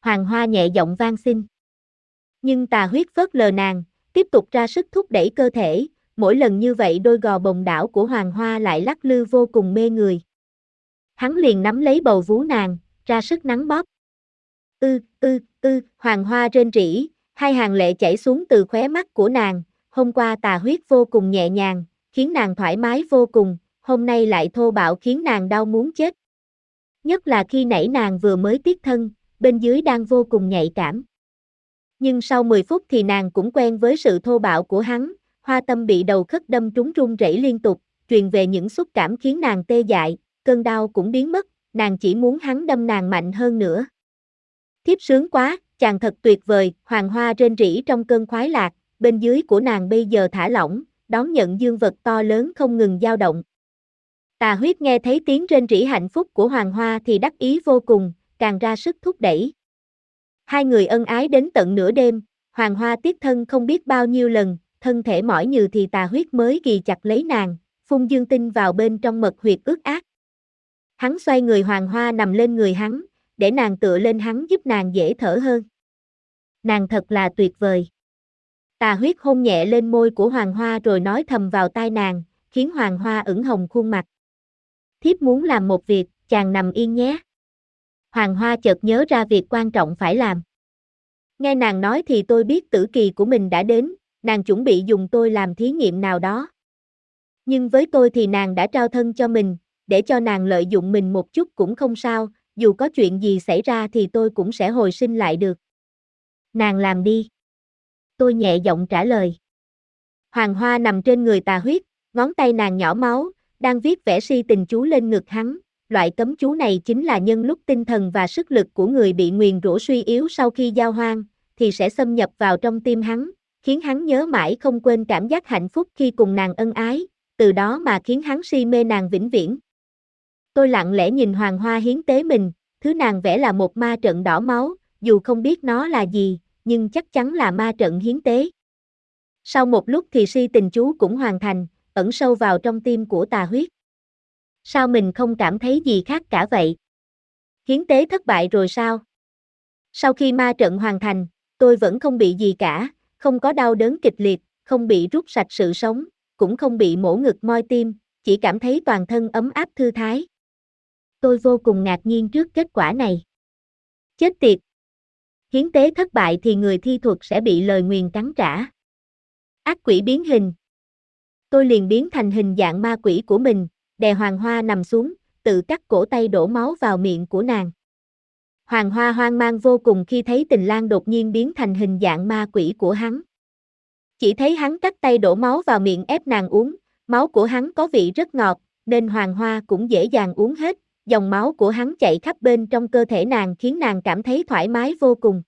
Hoàng Hoa nhẹ giọng vang xin. Nhưng tà huyết phớt lờ nàng, tiếp tục ra sức thúc đẩy cơ thể, mỗi lần như vậy đôi gò bồng đảo của Hoàng Hoa lại lắc lư vô cùng mê người. Hắn liền nắm lấy bầu vú nàng, ra sức nắng bóp. Ư, ư, ư, Hoàng Hoa rên rỉ, hai hàng lệ chảy xuống từ khóe mắt của nàng, hôm qua tà huyết vô cùng nhẹ nhàng, khiến nàng thoải mái vô cùng, hôm nay lại thô bạo khiến nàng đau muốn chết. Nhất là khi nãy nàng vừa mới tiết thân, bên dưới đang vô cùng nhạy cảm. Nhưng sau 10 phút thì nàng cũng quen với sự thô bạo của hắn, hoa tâm bị đầu khất đâm trúng run rẩy liên tục, truyền về những xúc cảm khiến nàng tê dại, cơn đau cũng biến mất, nàng chỉ muốn hắn đâm nàng mạnh hơn nữa. Thiếp sướng quá, chàng thật tuyệt vời, hoàng hoa rên rỉ trong cơn khoái lạc, bên dưới của nàng bây giờ thả lỏng, đón nhận dương vật to lớn không ngừng dao động. Tà huyết nghe thấy tiếng rên rỉ hạnh phúc của hoàng hoa thì đắc ý vô cùng, càng ra sức thúc đẩy. Hai người ân ái đến tận nửa đêm, hoàng hoa tiết thân không biết bao nhiêu lần, thân thể mỏi như thì tà huyết mới ghi chặt lấy nàng, phun dương tinh vào bên trong mật huyệt ướt ác. Hắn xoay người hoàng hoa nằm lên người hắn, để nàng tựa lên hắn giúp nàng dễ thở hơn. Nàng thật là tuyệt vời. Tà huyết hôn nhẹ lên môi của hoàng hoa rồi nói thầm vào tai nàng, khiến hoàng hoa ửng hồng khuôn mặt. Thiếp muốn làm một việc, chàng nằm yên nhé. Hoàng hoa chợt nhớ ra việc quan trọng phải làm. Nghe nàng nói thì tôi biết tử kỳ của mình đã đến, nàng chuẩn bị dùng tôi làm thí nghiệm nào đó. Nhưng với tôi thì nàng đã trao thân cho mình, để cho nàng lợi dụng mình một chút cũng không sao, dù có chuyện gì xảy ra thì tôi cũng sẽ hồi sinh lại được. Nàng làm đi. Tôi nhẹ giọng trả lời. Hoàng Hoa nằm trên người tà huyết, ngón tay nàng nhỏ máu, đang viết vẽ si tình chú lên ngực hắn. Loại cấm chú này chính là nhân lúc tinh thần và sức lực của người bị nguyền rủa suy yếu sau khi giao hoang, thì sẽ xâm nhập vào trong tim hắn, khiến hắn nhớ mãi không quên cảm giác hạnh phúc khi cùng nàng ân ái, từ đó mà khiến hắn si mê nàng vĩnh viễn. Tôi lặng lẽ nhìn hoàng hoa hiến tế mình, thứ nàng vẽ là một ma trận đỏ máu, dù không biết nó là gì, nhưng chắc chắn là ma trận hiến tế. Sau một lúc thì si tình chú cũng hoàn thành, ẩn sâu vào trong tim của tà huyết. Sao mình không cảm thấy gì khác cả vậy? Hiến tế thất bại rồi sao? Sau khi ma trận hoàn thành, tôi vẫn không bị gì cả, không có đau đớn kịch liệt, không bị rút sạch sự sống, cũng không bị mổ ngực moi tim, chỉ cảm thấy toàn thân ấm áp thư thái. Tôi vô cùng ngạc nhiên trước kết quả này. Chết tiệt! Hiến tế thất bại thì người thi thuật sẽ bị lời nguyền cắn trả. Ác quỷ biến hình. Tôi liền biến thành hình dạng ma quỷ của mình, đè hoàng hoa nằm xuống, tự cắt cổ tay đổ máu vào miệng của nàng. Hoàng hoa hoang mang vô cùng khi thấy tình lang đột nhiên biến thành hình dạng ma quỷ của hắn. Chỉ thấy hắn cắt tay đổ máu vào miệng ép nàng uống, máu của hắn có vị rất ngọt, nên hoàng hoa cũng dễ dàng uống hết, dòng máu của hắn chạy khắp bên trong cơ thể nàng khiến nàng cảm thấy thoải mái vô cùng.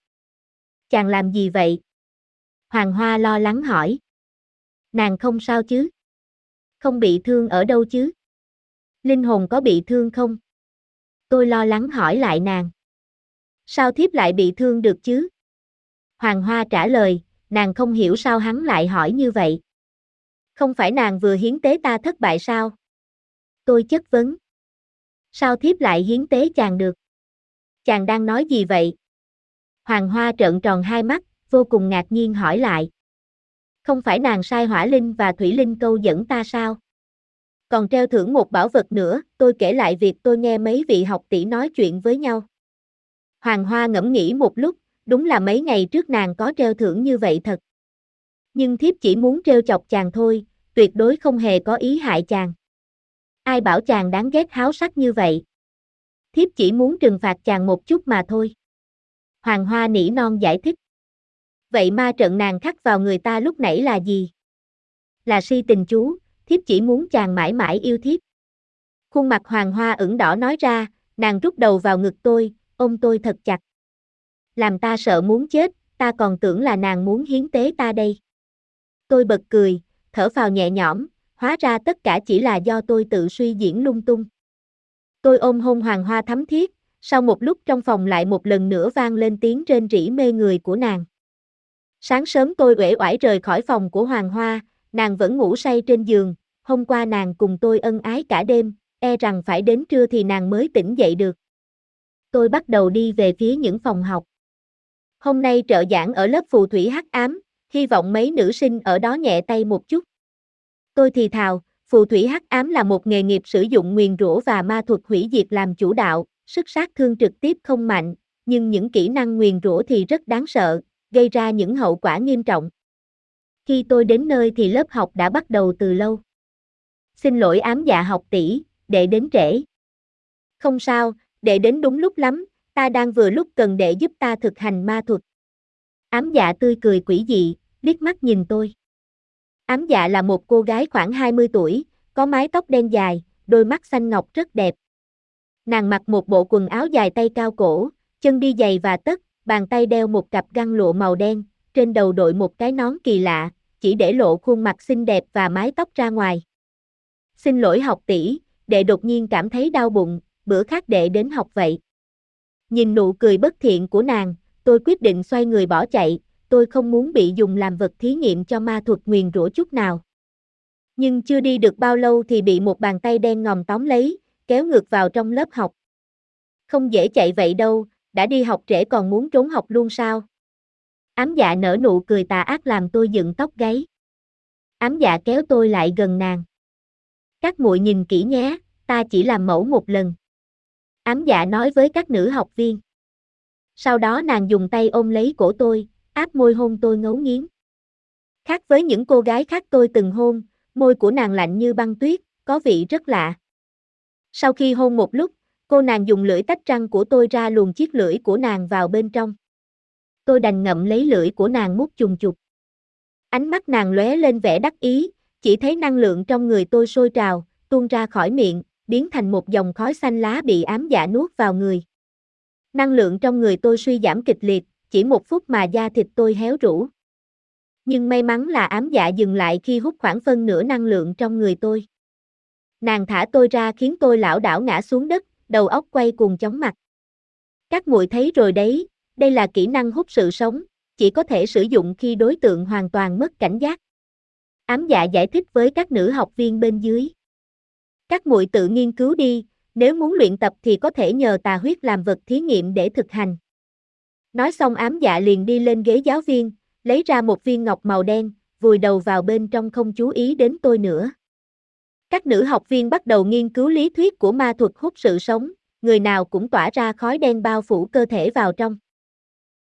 Chàng làm gì vậy? Hoàng Hoa lo lắng hỏi. Nàng không sao chứ? Không bị thương ở đâu chứ? Linh hồn có bị thương không? Tôi lo lắng hỏi lại nàng. Sao thiếp lại bị thương được chứ? Hoàng Hoa trả lời, nàng không hiểu sao hắn lại hỏi như vậy. Không phải nàng vừa hiến tế ta thất bại sao? Tôi chất vấn. Sao thiếp lại hiến tế chàng được? Chàng đang nói gì vậy? Hoàng Hoa trợn tròn hai mắt, vô cùng ngạc nhiên hỏi lại. Không phải nàng sai hỏa linh và thủy linh câu dẫn ta sao? Còn treo thưởng một bảo vật nữa, tôi kể lại việc tôi nghe mấy vị học tỷ nói chuyện với nhau. Hoàng Hoa ngẫm nghĩ một lúc, đúng là mấy ngày trước nàng có treo thưởng như vậy thật. Nhưng thiếp chỉ muốn treo chọc chàng thôi, tuyệt đối không hề có ý hại chàng. Ai bảo chàng đáng ghét háo sắc như vậy? Thiếp chỉ muốn trừng phạt chàng một chút mà thôi. Hoàng Hoa nỉ non giải thích. Vậy ma trận nàng khắc vào người ta lúc nãy là gì? Là si tình chú, thiếp chỉ muốn chàng mãi mãi yêu thiếp. Khuôn mặt Hoàng Hoa ửng đỏ nói ra, nàng rút đầu vào ngực tôi, ôm tôi thật chặt. Làm ta sợ muốn chết, ta còn tưởng là nàng muốn hiến tế ta đây. Tôi bật cười, thở phào nhẹ nhõm, hóa ra tất cả chỉ là do tôi tự suy diễn lung tung. Tôi ôm hôn Hoàng Hoa thắm thiết, sau một lúc trong phòng lại một lần nữa vang lên tiếng rên rỉ mê người của nàng. Sáng sớm tôi uể oải rời khỏi phòng của Hoàng Hoa, nàng vẫn ngủ say trên giường, hôm qua nàng cùng tôi ân ái cả đêm, e rằng phải đến trưa thì nàng mới tỉnh dậy được. Tôi bắt đầu đi về phía những phòng học. Hôm nay trợ giảng ở lớp phù thủy hắc ám, hy vọng mấy nữ sinh ở đó nhẹ tay một chút. Tôi thì thào, phù thủy hắc ám là một nghề nghiệp sử dụng nguyền rủa và ma thuật hủy diệt làm chủ đạo, sức sát thương trực tiếp không mạnh, nhưng những kỹ năng nguyền rủa thì rất đáng sợ, gây ra những hậu quả nghiêm trọng. Khi tôi đến nơi thì lớp học đã bắt đầu từ lâu. Xin lỗi ám dạ học tỷ, để đến trễ. Không sao, đệ đến đúng lúc lắm, ta đang vừa lúc cần đệ giúp ta thực hành ma thuật. Ám dạ tươi cười quỷ dị, liếc mắt nhìn tôi. Ám dạ là một cô gái khoảng 20 tuổi, có mái tóc đen dài, đôi mắt xanh ngọc rất đẹp. Nàng mặc một bộ quần áo dài tay cao cổ, chân đi giày và tất, bàn tay đeo một cặp găng lụa màu đen, trên đầu đội một cái nón kỳ lạ, chỉ để lộ khuôn mặt xinh đẹp và mái tóc ra ngoài. Xin lỗi học tỷ, đệ đột nhiên cảm thấy đau bụng, bữa khác đệ đến học vậy. Nhìn nụ cười bất thiện của nàng, tôi quyết định xoay người bỏ chạy, tôi không muốn bị dùng làm vật thí nghiệm cho ma thuật nguyền rủa chút nào. Nhưng chưa đi được bao lâu thì bị một bàn tay đen ngòm tóm lấy, kéo ngược vào trong lớp học. Không dễ chạy vậy đâu, đã đi học trễ còn muốn trốn học luôn sao? Ám dạ nở nụ cười tà ác làm tôi dựng tóc gáy. Ám dạ kéo tôi lại gần nàng. Các muội nhìn kỹ nhé, ta chỉ làm mẫu một lần. Ám dạ nói với các nữ học viên. Sau đó nàng dùng tay ôm lấy cổ tôi, áp môi hôn tôi ngấu nghiến. Khác với những cô gái khác tôi từng hôn, môi của nàng lạnh như băng tuyết, có vị rất lạ. Sau khi hôn một lúc, cô nàng dùng lưỡi tách răng của tôi ra luồn chiếc lưỡi của nàng vào bên trong. Tôi đành ngậm lấy lưỡi của nàng mút chùng chục. Ánh mắt nàng lóe lên vẻ đắc ý, chỉ thấy năng lượng trong người tôi sôi trào, tuôn ra khỏi miệng, biến thành một dòng khói xanh lá bị ám dạ nuốt vào người. Năng lượng trong người tôi suy giảm kịch liệt, chỉ một phút mà da thịt tôi héo rũ. Nhưng may mắn là ám dạ dừng lại khi hút khoảng phân nửa năng lượng trong người tôi. Nàng thả tôi ra khiến tôi lão đảo ngã xuống đất, đầu óc quay cuồng chóng mặt. Các muội thấy rồi đấy, đây là kỹ năng hút sự sống, chỉ có thể sử dụng khi đối tượng hoàn toàn mất cảnh giác. Ám dạ giải thích với các nữ học viên bên dưới. Các muội tự nghiên cứu đi, nếu muốn luyện tập thì có thể nhờ tà huyết làm vật thí nghiệm để thực hành. Nói xong ám dạ liền đi lên ghế giáo viên, lấy ra một viên ngọc màu đen, vùi đầu vào bên trong không chú ý đến tôi nữa. Các nữ học viên bắt đầu nghiên cứu lý thuyết của ma thuật hút sự sống, người nào cũng tỏa ra khói đen bao phủ cơ thể vào trong.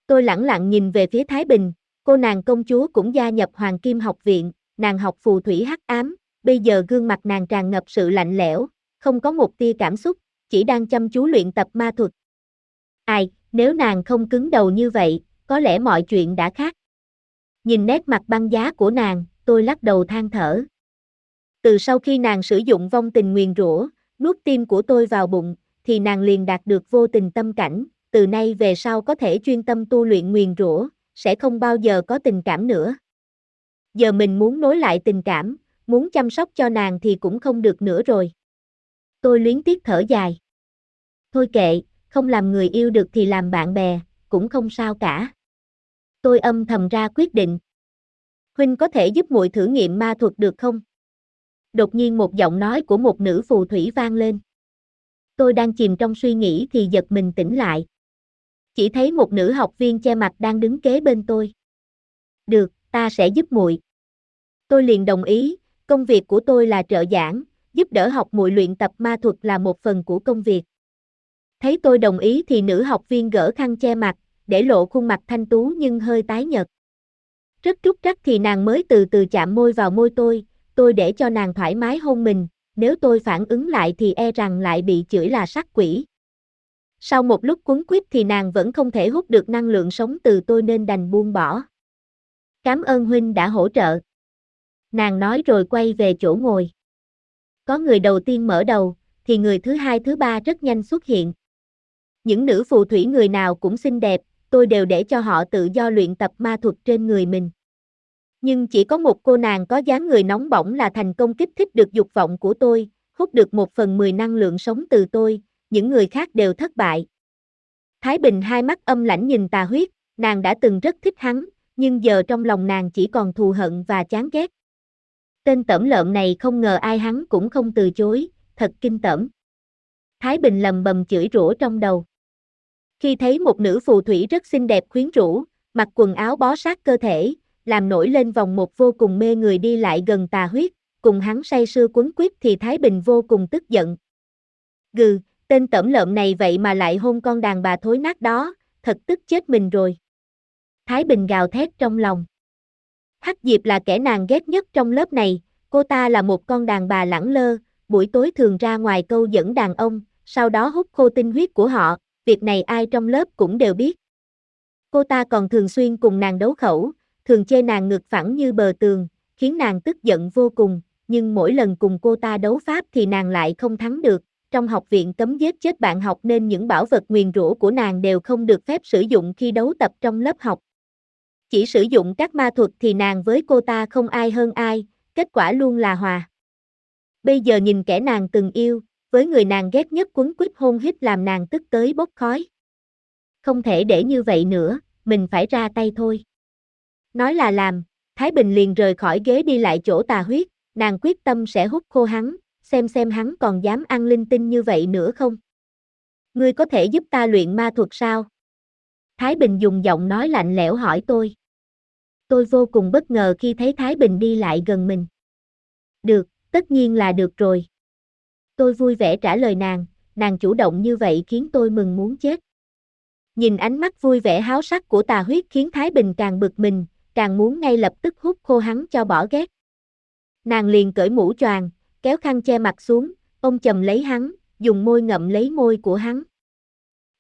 Tôi lẳng lặng nhìn về phía Thái Bình, cô nàng công chúa cũng gia nhập Hoàng Kim học viện, nàng học phù thủy hắc ám, bây giờ gương mặt nàng tràn ngập sự lạnh lẽo, không có một tia cảm xúc, chỉ đang chăm chú luyện tập ma thuật. Ai, nếu nàng không cứng đầu như vậy, có lẽ mọi chuyện đã khác. Nhìn nét mặt băng giá của nàng, tôi lắc đầu than thở. Từ sau khi nàng sử dụng vong tình nguyền rủa, nuốt tim của tôi vào bụng, thì nàng liền đạt được vô tình tâm cảnh, từ nay về sau có thể chuyên tâm tu luyện nguyền rủa, sẽ không bao giờ có tình cảm nữa. Giờ mình muốn nối lại tình cảm, muốn chăm sóc cho nàng thì cũng không được nữa rồi. Tôi luyến tiếc thở dài. Thôi kệ, không làm người yêu được thì làm bạn bè, cũng không sao cả. Tôi âm thầm ra quyết định. Huynh có thể giúp muội thử nghiệm ma thuật được không? Đột nhiên một giọng nói của một nữ phù thủy vang lên. Tôi đang chìm trong suy nghĩ thì giật mình tỉnh lại. Chỉ thấy một nữ học viên che mặt đang đứng kế bên tôi. Được, ta sẽ giúp muội. Tôi liền đồng ý, công việc của tôi là trợ giảng, giúp đỡ học muội luyện tập ma thuật là một phần của công việc. Thấy tôi đồng ý thì nữ học viên gỡ khăn che mặt, để lộ khuôn mặt thanh tú nhưng hơi tái nhợt. Rất trúc trắc thì nàng mới từ từ chạm môi vào môi tôi, tôi để cho nàng thoải mái hôn mình, nếu tôi phản ứng lại thì e rằng lại bị chửi là sắc quỷ. Sau một lúc cuốn quýt thì nàng vẫn không thể hút được năng lượng sống từ tôi nên đành buông bỏ. Cảm ơn huynh đã hỗ trợ. Nàng nói rồi quay về chỗ ngồi. Có người đầu tiên mở đầu, thì người thứ hai thứ ba rất nhanh xuất hiện. Những nữ phù thủy người nào cũng xinh đẹp, tôi đều để cho họ tự do luyện tập ma thuật trên người mình. Nhưng chỉ có một cô nàng có dáng người nóng bỏng là thành công kích thích được dục vọng của tôi, hút được một phần mười năng lượng sống từ tôi, những người khác đều thất bại. Thái Bình hai mắt âm lãnh nhìn tà huyết, nàng đã từng rất thích hắn, nhưng giờ trong lòng nàng chỉ còn thù hận và chán ghét. Tên tẩm lợm này không ngờ ai hắn cũng không từ chối, thật kinh tởm. Thái Bình lầm bầm chửi rủa trong đầu. Khi thấy một nữ phù thủy rất xinh đẹp khuyến rũ, mặc quần áo bó sát cơ thể, làm nổi lên vòng một vô cùng mê người đi lại gần tà huyết, cùng hắn say sưa quấn quýt thì Thái Bình vô cùng tức giận. Gừ, tên tẩm lợm này vậy mà lại hôn con đàn bà thối nát đó, thật tức chết mình rồi. Thái Bình gào thét trong lòng. Hắc Diệp là kẻ nàng ghét nhất trong lớp này, cô ta là một con đàn bà lẳng lơ, buổi tối thường ra ngoài câu dẫn đàn ông, sau đó hút khô tinh huyết của họ, việc này ai trong lớp cũng đều biết. Cô ta còn thường xuyên cùng nàng đấu khẩu, thường chê nàng ngực phẳng như bờ tường, khiến nàng tức giận vô cùng, nhưng mỗi lần cùng cô ta đấu pháp thì nàng lại không thắng được. Trong học viện cấm giết chết bạn học nên những bảo vật nguyền rủa của nàng đều không được phép sử dụng khi đấu tập trong lớp học. Chỉ sử dụng các ma thuật thì nàng với cô ta không ai hơn ai, kết quả luôn là hòa. Bây giờ nhìn kẻ nàng từng yêu, với người nàng ghét nhất quấn quýt hôn hít làm nàng tức tới bốc khói. Không thể để như vậy nữa, mình phải ra tay thôi. Nói là làm, Thái Bình liền rời khỏi ghế đi lại chỗ tà huyết, nàng quyết tâm sẽ hút khô hắn, xem xem hắn còn dám ăn linh tinh như vậy nữa không. Ngươi có thể giúp ta luyện ma thuật sao? Thái Bình dùng giọng nói lạnh lẽo hỏi tôi. Tôi vô cùng bất ngờ khi thấy Thái Bình đi lại gần mình. Được, tất nhiên là được rồi. Tôi vui vẻ trả lời nàng, nàng chủ động như vậy khiến tôi mừng muốn chết. Nhìn ánh mắt vui vẻ háo sắc của tà huyết khiến Thái Bình càng bực mình, càng muốn ngay lập tức hút khô hắn cho bỏ ghét. Nàng liền cởi mũ choàng, kéo khăn che mặt xuống, ông chầm lấy hắn, dùng môi ngậm lấy môi của hắn.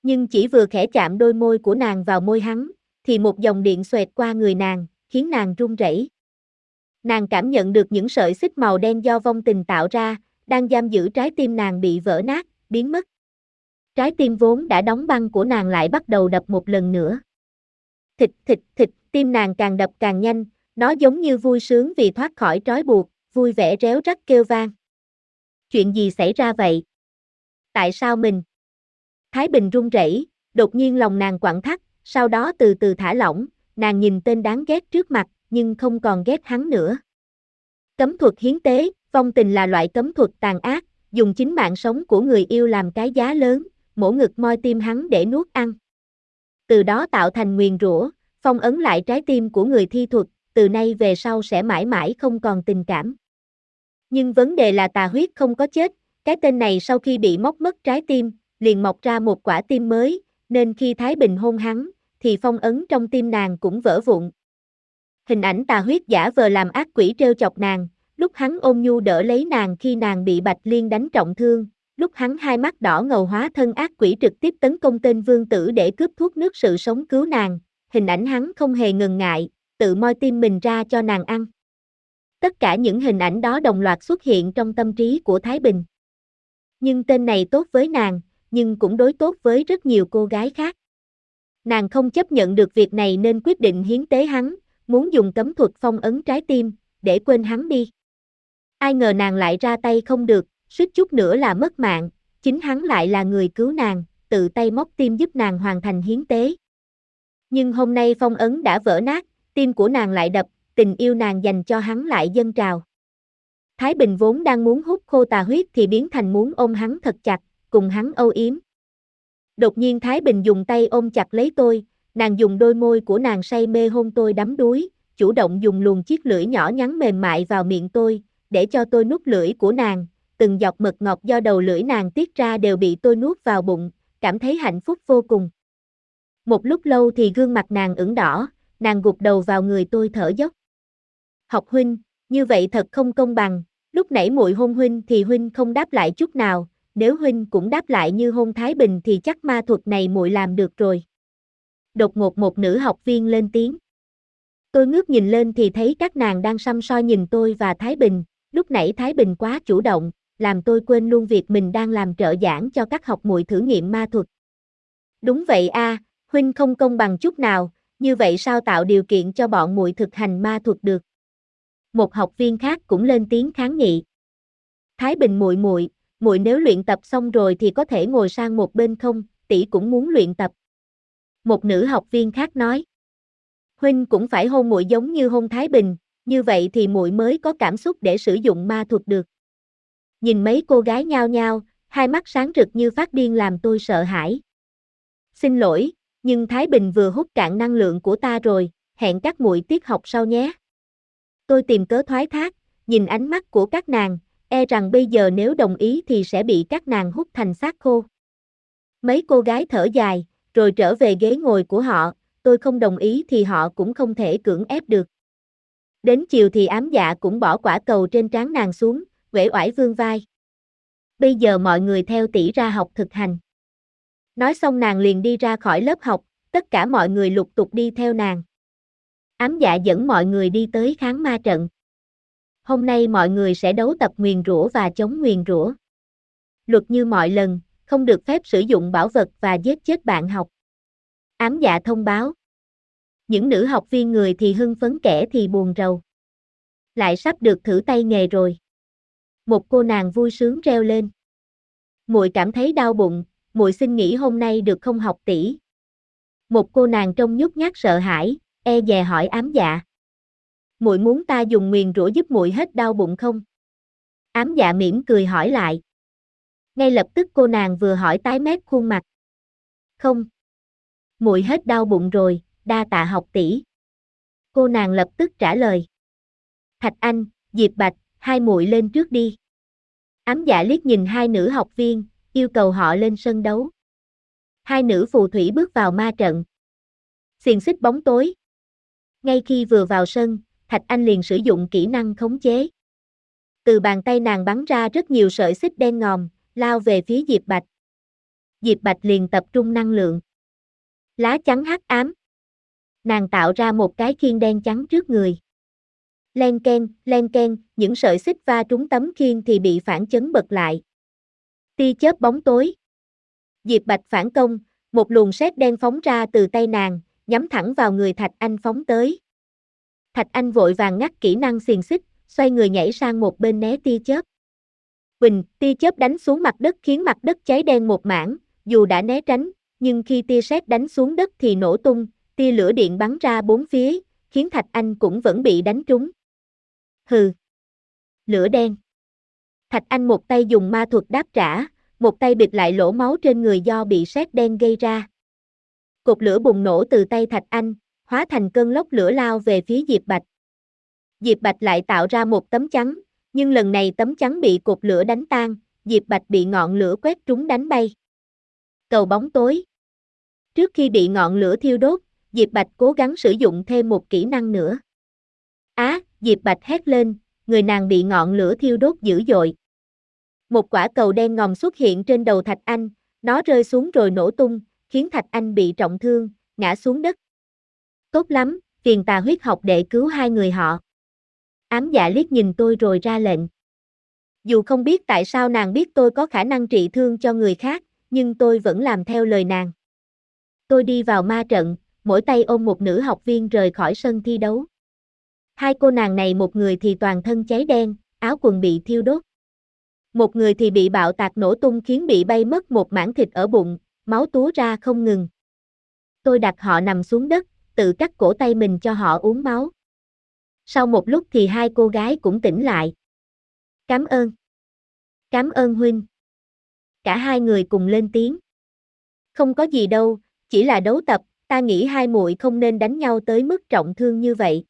Nhưng chỉ vừa khẽ chạm đôi môi của nàng vào môi hắn, thì một dòng điện xoẹt qua người nàng, khiến nàng run rẩy. Nàng cảm nhận được những sợi xích màu đen do vong tình tạo ra, đang giam giữ trái tim nàng bị vỡ nát, biến mất. Trái tim vốn đã đóng băng của nàng lại bắt đầu đập một lần nữa. Thịt thịt thịt, tim nàng càng đập càng nhanh, nó giống như vui sướng vì thoát khỏi trói buộc, vui vẻ réo rắt kêu vang. Chuyện gì xảy ra vậy? Tại sao mình? Thái Bình run rẩy, đột nhiên lòng nàng quặn thắt, sau đó từ từ thả lỏng, nàng nhìn tên đáng ghét trước mặt, nhưng không còn ghét hắn nữa. Cấm thuật hiến tế, vong tình là loại cấm thuật tàn ác, dùng chính mạng sống của người yêu làm cái giá lớn, mổ ngực moi tim hắn để nuốt ăn. Từ đó tạo thành nguyền rủa, phong ấn lại trái tim của người thi thuật, từ nay về sau sẽ mãi mãi không còn tình cảm. Nhưng vấn đề là tà huyết không có chết, cái tên này sau khi bị móc mất trái tim, liền mọc ra một quả tim mới, nên khi Thái Bình hôn hắn, thì phong ấn trong tim nàng cũng vỡ vụn. Hình ảnh tà huyết giả vờ làm ác quỷ trêu chọc nàng, lúc hắn ôm nhu đỡ lấy nàng khi nàng bị Bạch Liên đánh trọng thương, lúc hắn hai mắt đỏ ngầu hóa thân ác quỷ trực tiếp tấn công tên vương tử để cướp thuốc nước sự sống cứu nàng, hình ảnh hắn không hề ngần ngại, tự moi tim mình ra cho nàng ăn. Tất cả những hình ảnh đó đồng loạt xuất hiện trong tâm trí của Thái Bình. Nhưng tên này tốt với nàng, nhưng cũng đối tốt với rất nhiều cô gái khác. Nàng không chấp nhận được việc này nên quyết định hiến tế hắn, muốn dùng cấm thuật phong ấn trái tim, để quên hắn đi. Ai ngờ nàng lại ra tay không được, suýt chút nữa là mất mạng, chính hắn lại là người cứu nàng, tự tay móc tim giúp nàng hoàn thành hiến tế. Nhưng hôm nay phong ấn đã vỡ nát, tim của nàng lại đập, tình yêu nàng dành cho hắn lại dâng trào. Thái Bình vốn đang muốn hút khô tà huyết thì biến thành muốn ôm hắn thật chặt, cùng hắn âu yếm. Đột nhiên Thái Bình dùng tay ôm chặt lấy tôi, nàng dùng đôi môi của nàng say mê hôn tôi đắm đuối, chủ động dùng luồng chiếc lưỡi nhỏ nhắn mềm mại vào miệng tôi, để cho tôi nuốt lưỡi của nàng, từng giọt mật ngọt do đầu lưỡi nàng tiết ra đều bị tôi nuốt vào bụng, cảm thấy hạnh phúc vô cùng. Một lúc lâu thì gương mặt nàng ửng đỏ, nàng gục đầu vào người tôi thở dốc. Học huynh, như vậy thật không công bằng, lúc nãy muội hôn huynh thì huynh không đáp lại chút nào, nếu huynh cũng đáp lại như hôn Thái Bình thì chắc ma thuật này muội làm được rồi. Đột ngột một nữ học viên lên tiếng. Tôi ngước nhìn lên thì thấy các nàng đang xăm soi nhìn tôi và Thái Bình, lúc nãy Thái Bình quá chủ động, làm tôi quên luôn việc mình đang làm trợ giảng cho các học muội thử nghiệm ma thuật. Đúng vậy a, huynh không công bằng chút nào, như vậy sao tạo điều kiện cho bọn muội thực hành ma thuật được? Một học viên khác cũng lên tiếng kháng nghị. Thái Bình muội muội, muội nếu luyện tập xong rồi thì có thể ngồi sang một bên không, tỷ cũng muốn luyện tập. Một nữ học viên khác nói. Huynh cũng phải hôn muội giống như hôn Thái Bình, như vậy thì muội mới có cảm xúc để sử dụng ma thuật được. Nhìn mấy cô gái nhao nhao, hai mắt sáng rực như phát điên làm tôi sợ hãi. Xin lỗi, nhưng Thái Bình vừa hút cạn năng lượng của ta rồi, hẹn các muội tiết học sau nhé. Tôi tìm cớ thoái thác, nhìn ánh mắt của các nàng, e rằng bây giờ nếu đồng ý thì sẽ bị các nàng hút thành xác khô. Mấy cô gái thở dài, rồi trở về ghế ngồi của họ, tôi không đồng ý thì họ cũng không thể cưỡng ép được. Đến chiều thì ám dạ cũng bỏ quả cầu trên trán nàng xuống, uể oải vương vai. Bây giờ mọi người theo tỷ ra học thực hành. Nói xong nàng liền đi ra khỏi lớp học, tất cả mọi người lục tục đi theo nàng. Ám dạ dẫn mọi người đi tới kháng ma trận. Hôm nay mọi người sẽ đấu tập nguyền rủa và chống nguyền rủa. Luật như mọi lần, không được phép sử dụng bảo vật và giết chết bạn học. Ám dạ thông báo. Những nữ học viên người thì hưng phấn kẻ thì buồn rầu. Lại sắp được thử tay nghề rồi. Một cô nàng vui sướng reo lên. Muội cảm thấy đau bụng, muội xin nghỉ hôm nay được không học tỷ. Một cô nàng trông nhút nhát sợ hãi, e dè hỏi ám dạ. Muội muốn ta dùng nguyền rủa giúp muội hết đau bụng không? Ám dạ mỉm cười hỏi lại. Ngay lập tức cô nàng vừa hỏi tái mét khuôn mặt. Không. Muội hết đau bụng rồi, đa tạ học tỷ. Cô nàng lập tức trả lời. Thạch Anh, Diệp Bạch, hai muội lên trước đi. Ám dạ liếc nhìn hai nữ học viên, yêu cầu họ lên sân đấu. Hai nữ phù thủy bước vào ma trận. Xiền xích bóng tối. Ngay khi vừa vào sân, Thạch Anh liền sử dụng kỹ năng khống chế. Từ bàn tay nàng bắn ra rất nhiều sợi xích đen ngòm, lao về phía Diệp Bạch. Diệp Bạch liền tập trung năng lượng. Lá chắn hắc ám. Nàng tạo ra một cái khiên đen trắng trước người. Len ken, len ken, những sợi xích va trúng tấm khiên thì bị phản chấn bật lại. Tia chớp bóng tối. Diệp Bạch phản công, một luồng sét đen phóng ra từ tay nàng, nhắm thẳng vào người Thạch Anh phóng tới. Thạch Anh vội vàng ngắt kỹ năng xiềng xích, xoay người nhảy sang một bên né tia chớp. Bình, tia chớp đánh xuống mặt đất khiến mặt đất cháy đen một mảng, dù đã né tránh, nhưng khi tia sét đánh xuống đất thì nổ tung, tia lửa điện bắn ra bốn phía, khiến Thạch Anh cũng vẫn bị đánh trúng. Hừ. Lửa đen. Thạch Anh một tay dùng ma thuật đáp trả, một tay bịt lại lỗ máu trên người do bị sét đen gây ra. Cột lửa bùng nổ từ tay Thạch Anh, hóa thành cơn lốc lửa lao về phía Diệp Bạch. Diệp Bạch lại tạo ra một tấm chắn, nhưng lần này tấm chắn bị cột lửa đánh tan, Diệp Bạch bị ngọn lửa quét trúng đánh bay. Cầu bóng tối. Trước khi bị ngọn lửa thiêu đốt, Diệp Bạch cố gắng sử dụng thêm một kỹ năng nữa. Á, Diệp Bạch hét lên, người nàng bị ngọn lửa thiêu đốt dữ dội. Một quả cầu đen ngòm xuất hiện trên đầu Thạch Anh, nó rơi xuống rồi nổ tung, khiến Thạch Anh bị trọng thương, ngã xuống đất. Tốt lắm, phiền tà huyết học để cứu hai người họ. Ám dạ liếc nhìn tôi rồi ra lệnh. Dù không biết tại sao nàng biết tôi có khả năng trị thương cho người khác, nhưng tôi vẫn làm theo lời nàng. Tôi đi vào ma trận, mỗi tay ôm một nữ học viên rời khỏi sân thi đấu. Hai cô nàng này một người thì toàn thân cháy đen, áo quần bị thiêu đốt. Một người thì bị bạo tạc nổ tung khiến bị bay mất một mảng thịt ở bụng, máu túa ra không ngừng. Tôi đặt họ nằm xuống đất, tự cắt cổ tay mình cho họ uống máu. Sau một lúc thì hai cô gái cũng tỉnh lại. Cảm ơn. Cảm ơn huynh. Cả hai người cùng lên tiếng. Không có gì đâu, chỉ là đấu tập, ta nghĩ hai muội không nên đánh nhau tới mức trọng thương như vậy.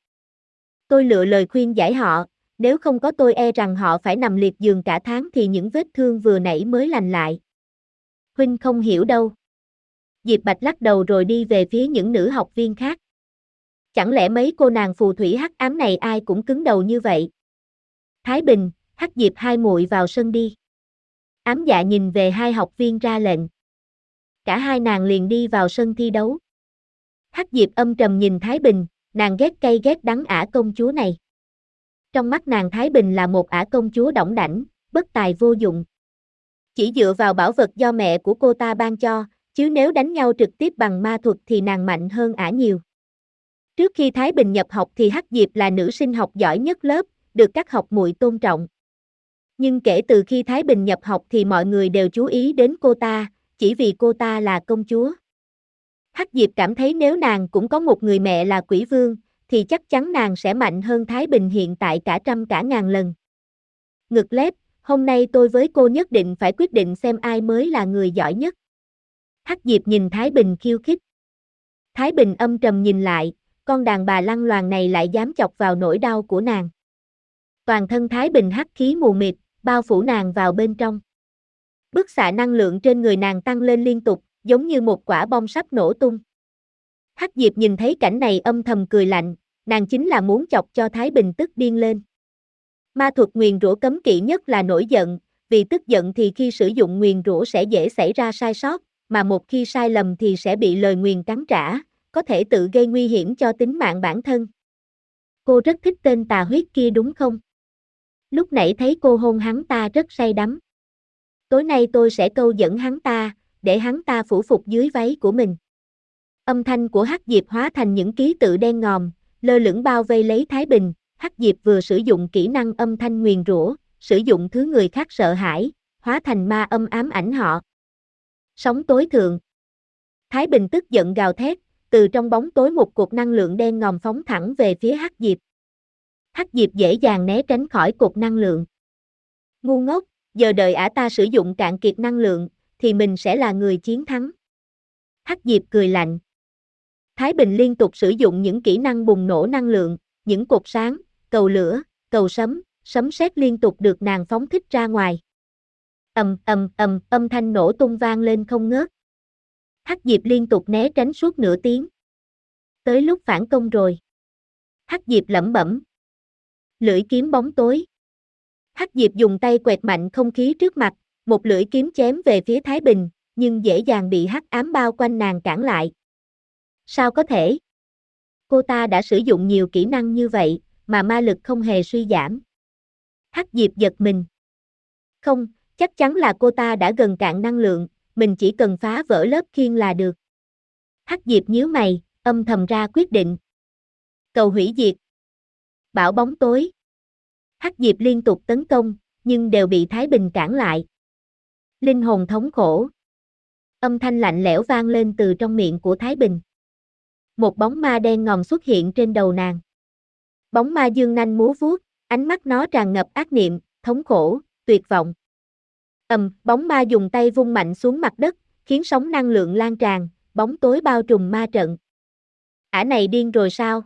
Tôi lựa lời khuyên giải họ, nếu không có tôi e rằng họ phải nằm liệt giường cả tháng thì những vết thương vừa nãy mới lành lại. Huynh không hiểu đâu. Diệp Bạch lắc đầu rồi đi về phía những nữ học viên khác. Chẳng lẽ mấy cô nàng phù thủy hắc ám này ai cũng cứng đầu như vậy? Thái Bình, hắc Diệp hai muội vào sân đi. Ám dạ nhìn về hai học viên ra lệnh. Cả hai nàng liền đi vào sân thi đấu. Hắc Diệp âm trầm nhìn Thái Bình, nàng ghét cay ghét đắng ả công chúa này. Trong mắt nàng Thái Bình là một ả công chúa đỏng đảnh, bất tài vô dụng. Chỉ dựa vào bảo vật do mẹ của cô ta ban cho, chứ nếu đánh nhau trực tiếp bằng ma thuật thì nàng mạnh hơn ả nhiều. Trước khi Thái Bình nhập học thì Hắc Diệp là nữ sinh học giỏi nhất lớp, được các học muội tôn trọng. Nhưng kể từ khi Thái Bình nhập học thì mọi người đều chú ý đến cô ta, chỉ vì cô ta là công chúa. Hắc Diệp cảm thấy nếu nàng cũng có một người mẹ là quỷ vương, thì chắc chắn nàng sẽ mạnh hơn Thái Bình hiện tại cả trăm cả ngàn lần. Ngực lép, hôm nay tôi với cô nhất định phải quyết định xem ai mới là người giỏi nhất. Hắc Diệp nhìn Thái Bình khiêu khích. Thái Bình âm trầm nhìn lại, con đàn bà lăng loàn này lại dám chọc vào nỗi đau của nàng. Toàn thân Thái Bình hắc khí mù mịt, bao phủ nàng vào bên trong. Bức xạ năng lượng trên người nàng tăng lên liên tục, giống như một quả bom sắp nổ tung. Hắc Diệp nhìn thấy cảnh này âm thầm cười lạnh, nàng chính là muốn chọc cho Thái Bình tức điên lên. Ma thuật nguyền rủa cấm kỵ nhất là nổi giận, vì tức giận thì khi sử dụng nguyền rủa sẽ dễ xảy ra sai sót, mà một khi sai lầm thì sẽ bị lời nguyền cắn trả, có thể tự gây nguy hiểm cho tính mạng bản thân. Cô rất thích tên tà huyết kia đúng không? Lúc nãy thấy cô hôn hắn ta rất say đắm. Tối nay tôi sẽ câu dẫn hắn ta, để hắn ta phủ phục dưới váy của mình. Âm thanh của Hắc Diệp hóa thành những ký tự đen ngòm, lơ lửng bao vây lấy Thái Bình. Hắc Diệp vừa sử dụng kỹ năng âm thanh nguyền rủa, sử dụng thứ người khác sợ hãi, hóa thành ma âm ám ảnh họ. Sóng tối thượng. Thái Bình tức giận gào thét, từ trong bóng tối một cột năng lượng đen ngòm phóng thẳng về phía Hắc Diệp. Hắc Diệp dễ dàng né tránh khỏi cột năng lượng. Ngu ngốc, giờ đợi ả ta sử dụng cạn kiệt năng lượng, thì mình sẽ là người chiến thắng. Hắc Diệp cười lạnh. Thái Bình liên tục sử dụng những kỹ năng bùng nổ năng lượng, những cột sáng, cầu lửa, cầu sấm, sấm sét liên tục được nàng phóng thích ra ngoài. Ầm ầm ầm, âm thanh nổ tung vang lên không ngớt. Hắc Diệp liên tục né tránh suốt nửa tiếng. Tới lúc phản công rồi. Hắc Diệp lẩm bẩm. Lưỡi kiếm bóng tối. Hắc Diệp dùng tay quẹt mạnh không khí trước mặt, một lưỡi kiếm chém về phía Thái Bình, nhưng dễ dàng bị hắc ám bao quanh nàng cản lại. Sao có thể? Cô ta đã sử dụng nhiều kỹ năng như vậy, mà ma lực không hề suy giảm. Hắc Diệp giật mình. Không, chắc chắn là cô ta đã gần cạn năng lượng, mình chỉ cần phá vỡ lớp khiên là được. Hắc Diệp nhíu mày, âm thầm ra quyết định. Cầu hủy diệt. Bảo bóng tối. Hắc Diệp liên tục tấn công, nhưng đều bị Thái Bình cản lại. Linh hồn thống khổ. Âm thanh lạnh lẽo vang lên từ trong miệng của Thái Bình. Một bóng ma đen ngòm xuất hiện trên đầu nàng. Bóng ma dương nanh múa vuốt, ánh mắt nó tràn ngập ác niệm, thống khổ, tuyệt vọng. Ầm, bóng ma dùng tay vung mạnh xuống mặt đất, khiến sóng năng lượng lan tràn, bóng tối bao trùm ma trận. Ả này điên rồi sao?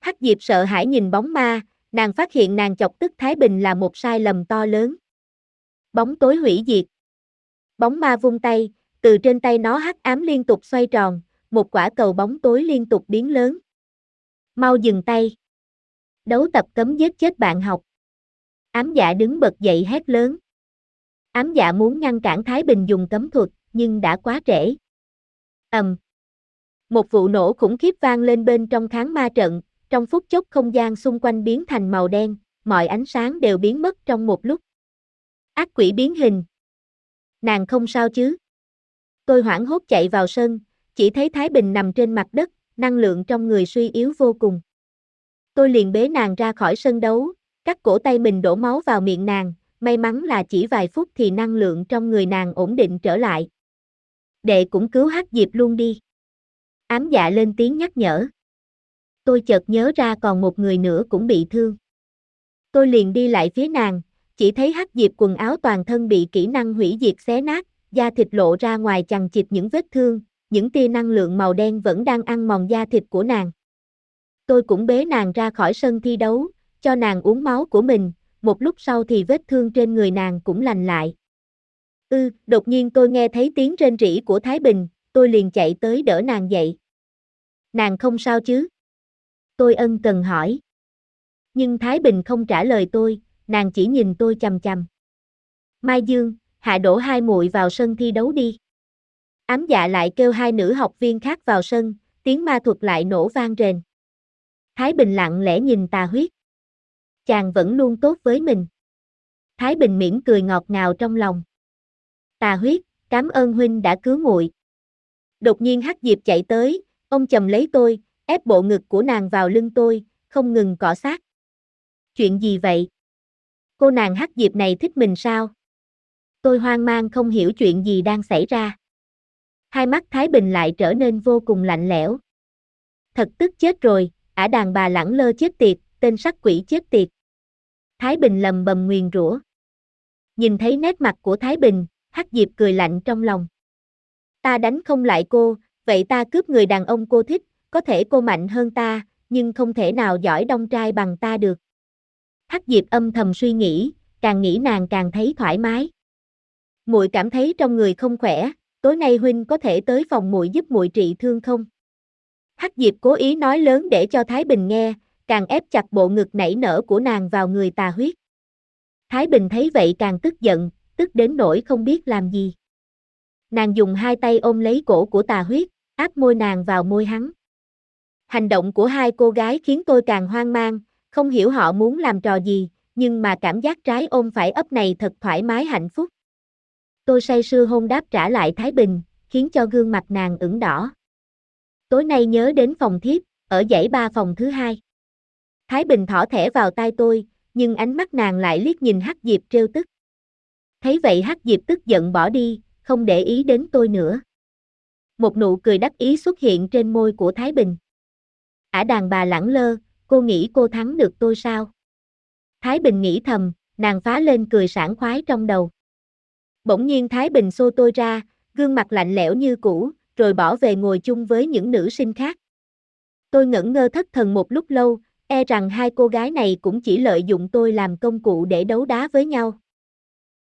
Hắc Diệp sợ hãi nhìn bóng ma, nàng phát hiện nàng chọc tức Thái Bình là một sai lầm to lớn. Bóng tối hủy diệt. Bóng ma vung tay, từ trên tay nó hắc ám liên tục xoay tròn, một quả cầu bóng tối liên tục biến lớn. Mau dừng tay. Đấu tập cấm giết chết bạn học. Ám giả đứng bật dậy hét lớn. Ám dạ muốn ngăn cản Thái Bình dùng cấm thuật, nhưng đã quá trễ. ầm. Một vụ nổ khủng khiếp vang lên bên trong kháng ma trận, trong phút chốc không gian xung quanh biến thành màu đen, mọi ánh sáng đều biến mất trong một lúc. Ác quỷ biến hình. Nàng không sao chứ? Tôi hoảng hốt chạy vào sân, chỉ thấy Thái Bình nằm trên mặt đất, năng lượng trong người suy yếu vô cùng. Tôi liền bế nàng ra khỏi sân đấu, cắt cổ tay mình đổ máu vào miệng nàng, may mắn là chỉ vài phút thì năng lượng trong người nàng ổn định trở lại. Đệ cũng cứu Hắc Diệp luôn đi. Ám dạ lên tiếng nhắc nhở. Tôi chợt nhớ ra còn một người nữa cũng bị thương. Tôi liền đi lại phía nàng, chỉ thấy Hắc Diệp quần áo toàn thân bị kỹ năng hủy diệt xé nát, da thịt lộ ra ngoài chằng chịt những vết thương, những tia năng lượng màu đen vẫn đang ăn mòn da thịt của nàng. Tôi cũng bế nàng ra khỏi sân thi đấu, cho nàng uống máu của mình, một lúc sau thì vết thương trên người nàng cũng lành lại. Ư, ừ, đột nhiên tôi nghe thấy tiếng rên rỉ của Thái Bình, tôi liền chạy tới đỡ nàng dậy. Nàng không sao chứ? Tôi ân cần hỏi. Nhưng Thái Bình không trả lời tôi, nàng chỉ nhìn tôi chằm chằm. Mai Dương, hạ đổ hai muội vào sân thi đấu đi. Ám dạ lại kêu hai nữ học viên khác vào sân, tiếng ma thuật lại nổ vang rền. Thái Bình lặng lẽ nhìn tà huyết. Chàng vẫn luôn tốt với mình. Thái Bình mỉm cười ngọt ngào trong lòng. Tà huyết, cảm ơn huynh đã cứu muội. Đột nhiên Hắc Diệp chạy tới, ông chầm lấy tôi, ép bộ ngực của nàng vào lưng tôi, không ngừng cọ sát. Chuyện gì vậy? Cô nàng Hắc Diệp này thích mình sao? Tôi hoang mang không hiểu chuyện gì đang xảy ra. Hai mắt Thái Bình lại trở nên vô cùng lạnh lẽo. Thật tức chết rồi, ả đàn bà lẳng lơ chết tiệt, tên sắc quỷ chết tiệt. Thái Bình lầm bầm nguyền rủa. Nhìn thấy nét mặt của Thái Bình, Hắc Diệp cười lạnh trong lòng. Ta đánh không lại cô, vậy ta cướp người đàn ông cô thích, có thể cô mạnh hơn ta, nhưng không thể nào giỏi đông trai bằng ta được. Hắc Diệp âm thầm suy nghĩ, càng nghĩ nàng càng thấy thoải mái. Muội cảm thấy trong người không khỏe, tối nay huynh có thể tới phòng muội giúp muội trị thương không? Hắc Diệp cố ý nói lớn để cho Thái Bình nghe, càng ép chặt bộ ngực nảy nở của nàng vào người tà huyết. Thái Bình thấy vậy càng tức giận, tức đến nỗi không biết làm gì. Nàng dùng hai tay ôm lấy cổ của tà huyết, áp môi nàng vào môi hắn. Hành động của hai cô gái khiến tôi càng hoang mang, không hiểu họ muốn làm trò gì, nhưng mà cảm giác trái ôm phải ấp này thật thoải mái hạnh phúc. Tôi say sưa hôn đáp trả lại Thái Bình, khiến cho gương mặt nàng ửng đỏ. Tối nay nhớ đến phòng thiếp, ở dãy ba phòng thứ hai. Thái Bình thỏ thẻ vào tai tôi, nhưng ánh mắt nàng lại liếc nhìn Hắc Diệp trêu tức. Thấy vậy Hắc Diệp tức giận bỏ đi, không để ý đến tôi nữa. Một nụ cười đắc ý xuất hiện trên môi của Thái Bình. Ả đàn bà lẳng lơ, cô nghĩ cô thắng được tôi sao? Thái Bình nghĩ thầm, nàng phá lên cười sảng khoái trong đầu. Bỗng nhiên Thái Bình xô tôi ra, gương mặt lạnh lẽo như cũ, rồi bỏ về ngồi chung với những nữ sinh khác. Tôi ngẩn ngơ thất thần một lúc lâu, e rằng hai cô gái này cũng chỉ lợi dụng tôi làm công cụ để đấu đá với nhau.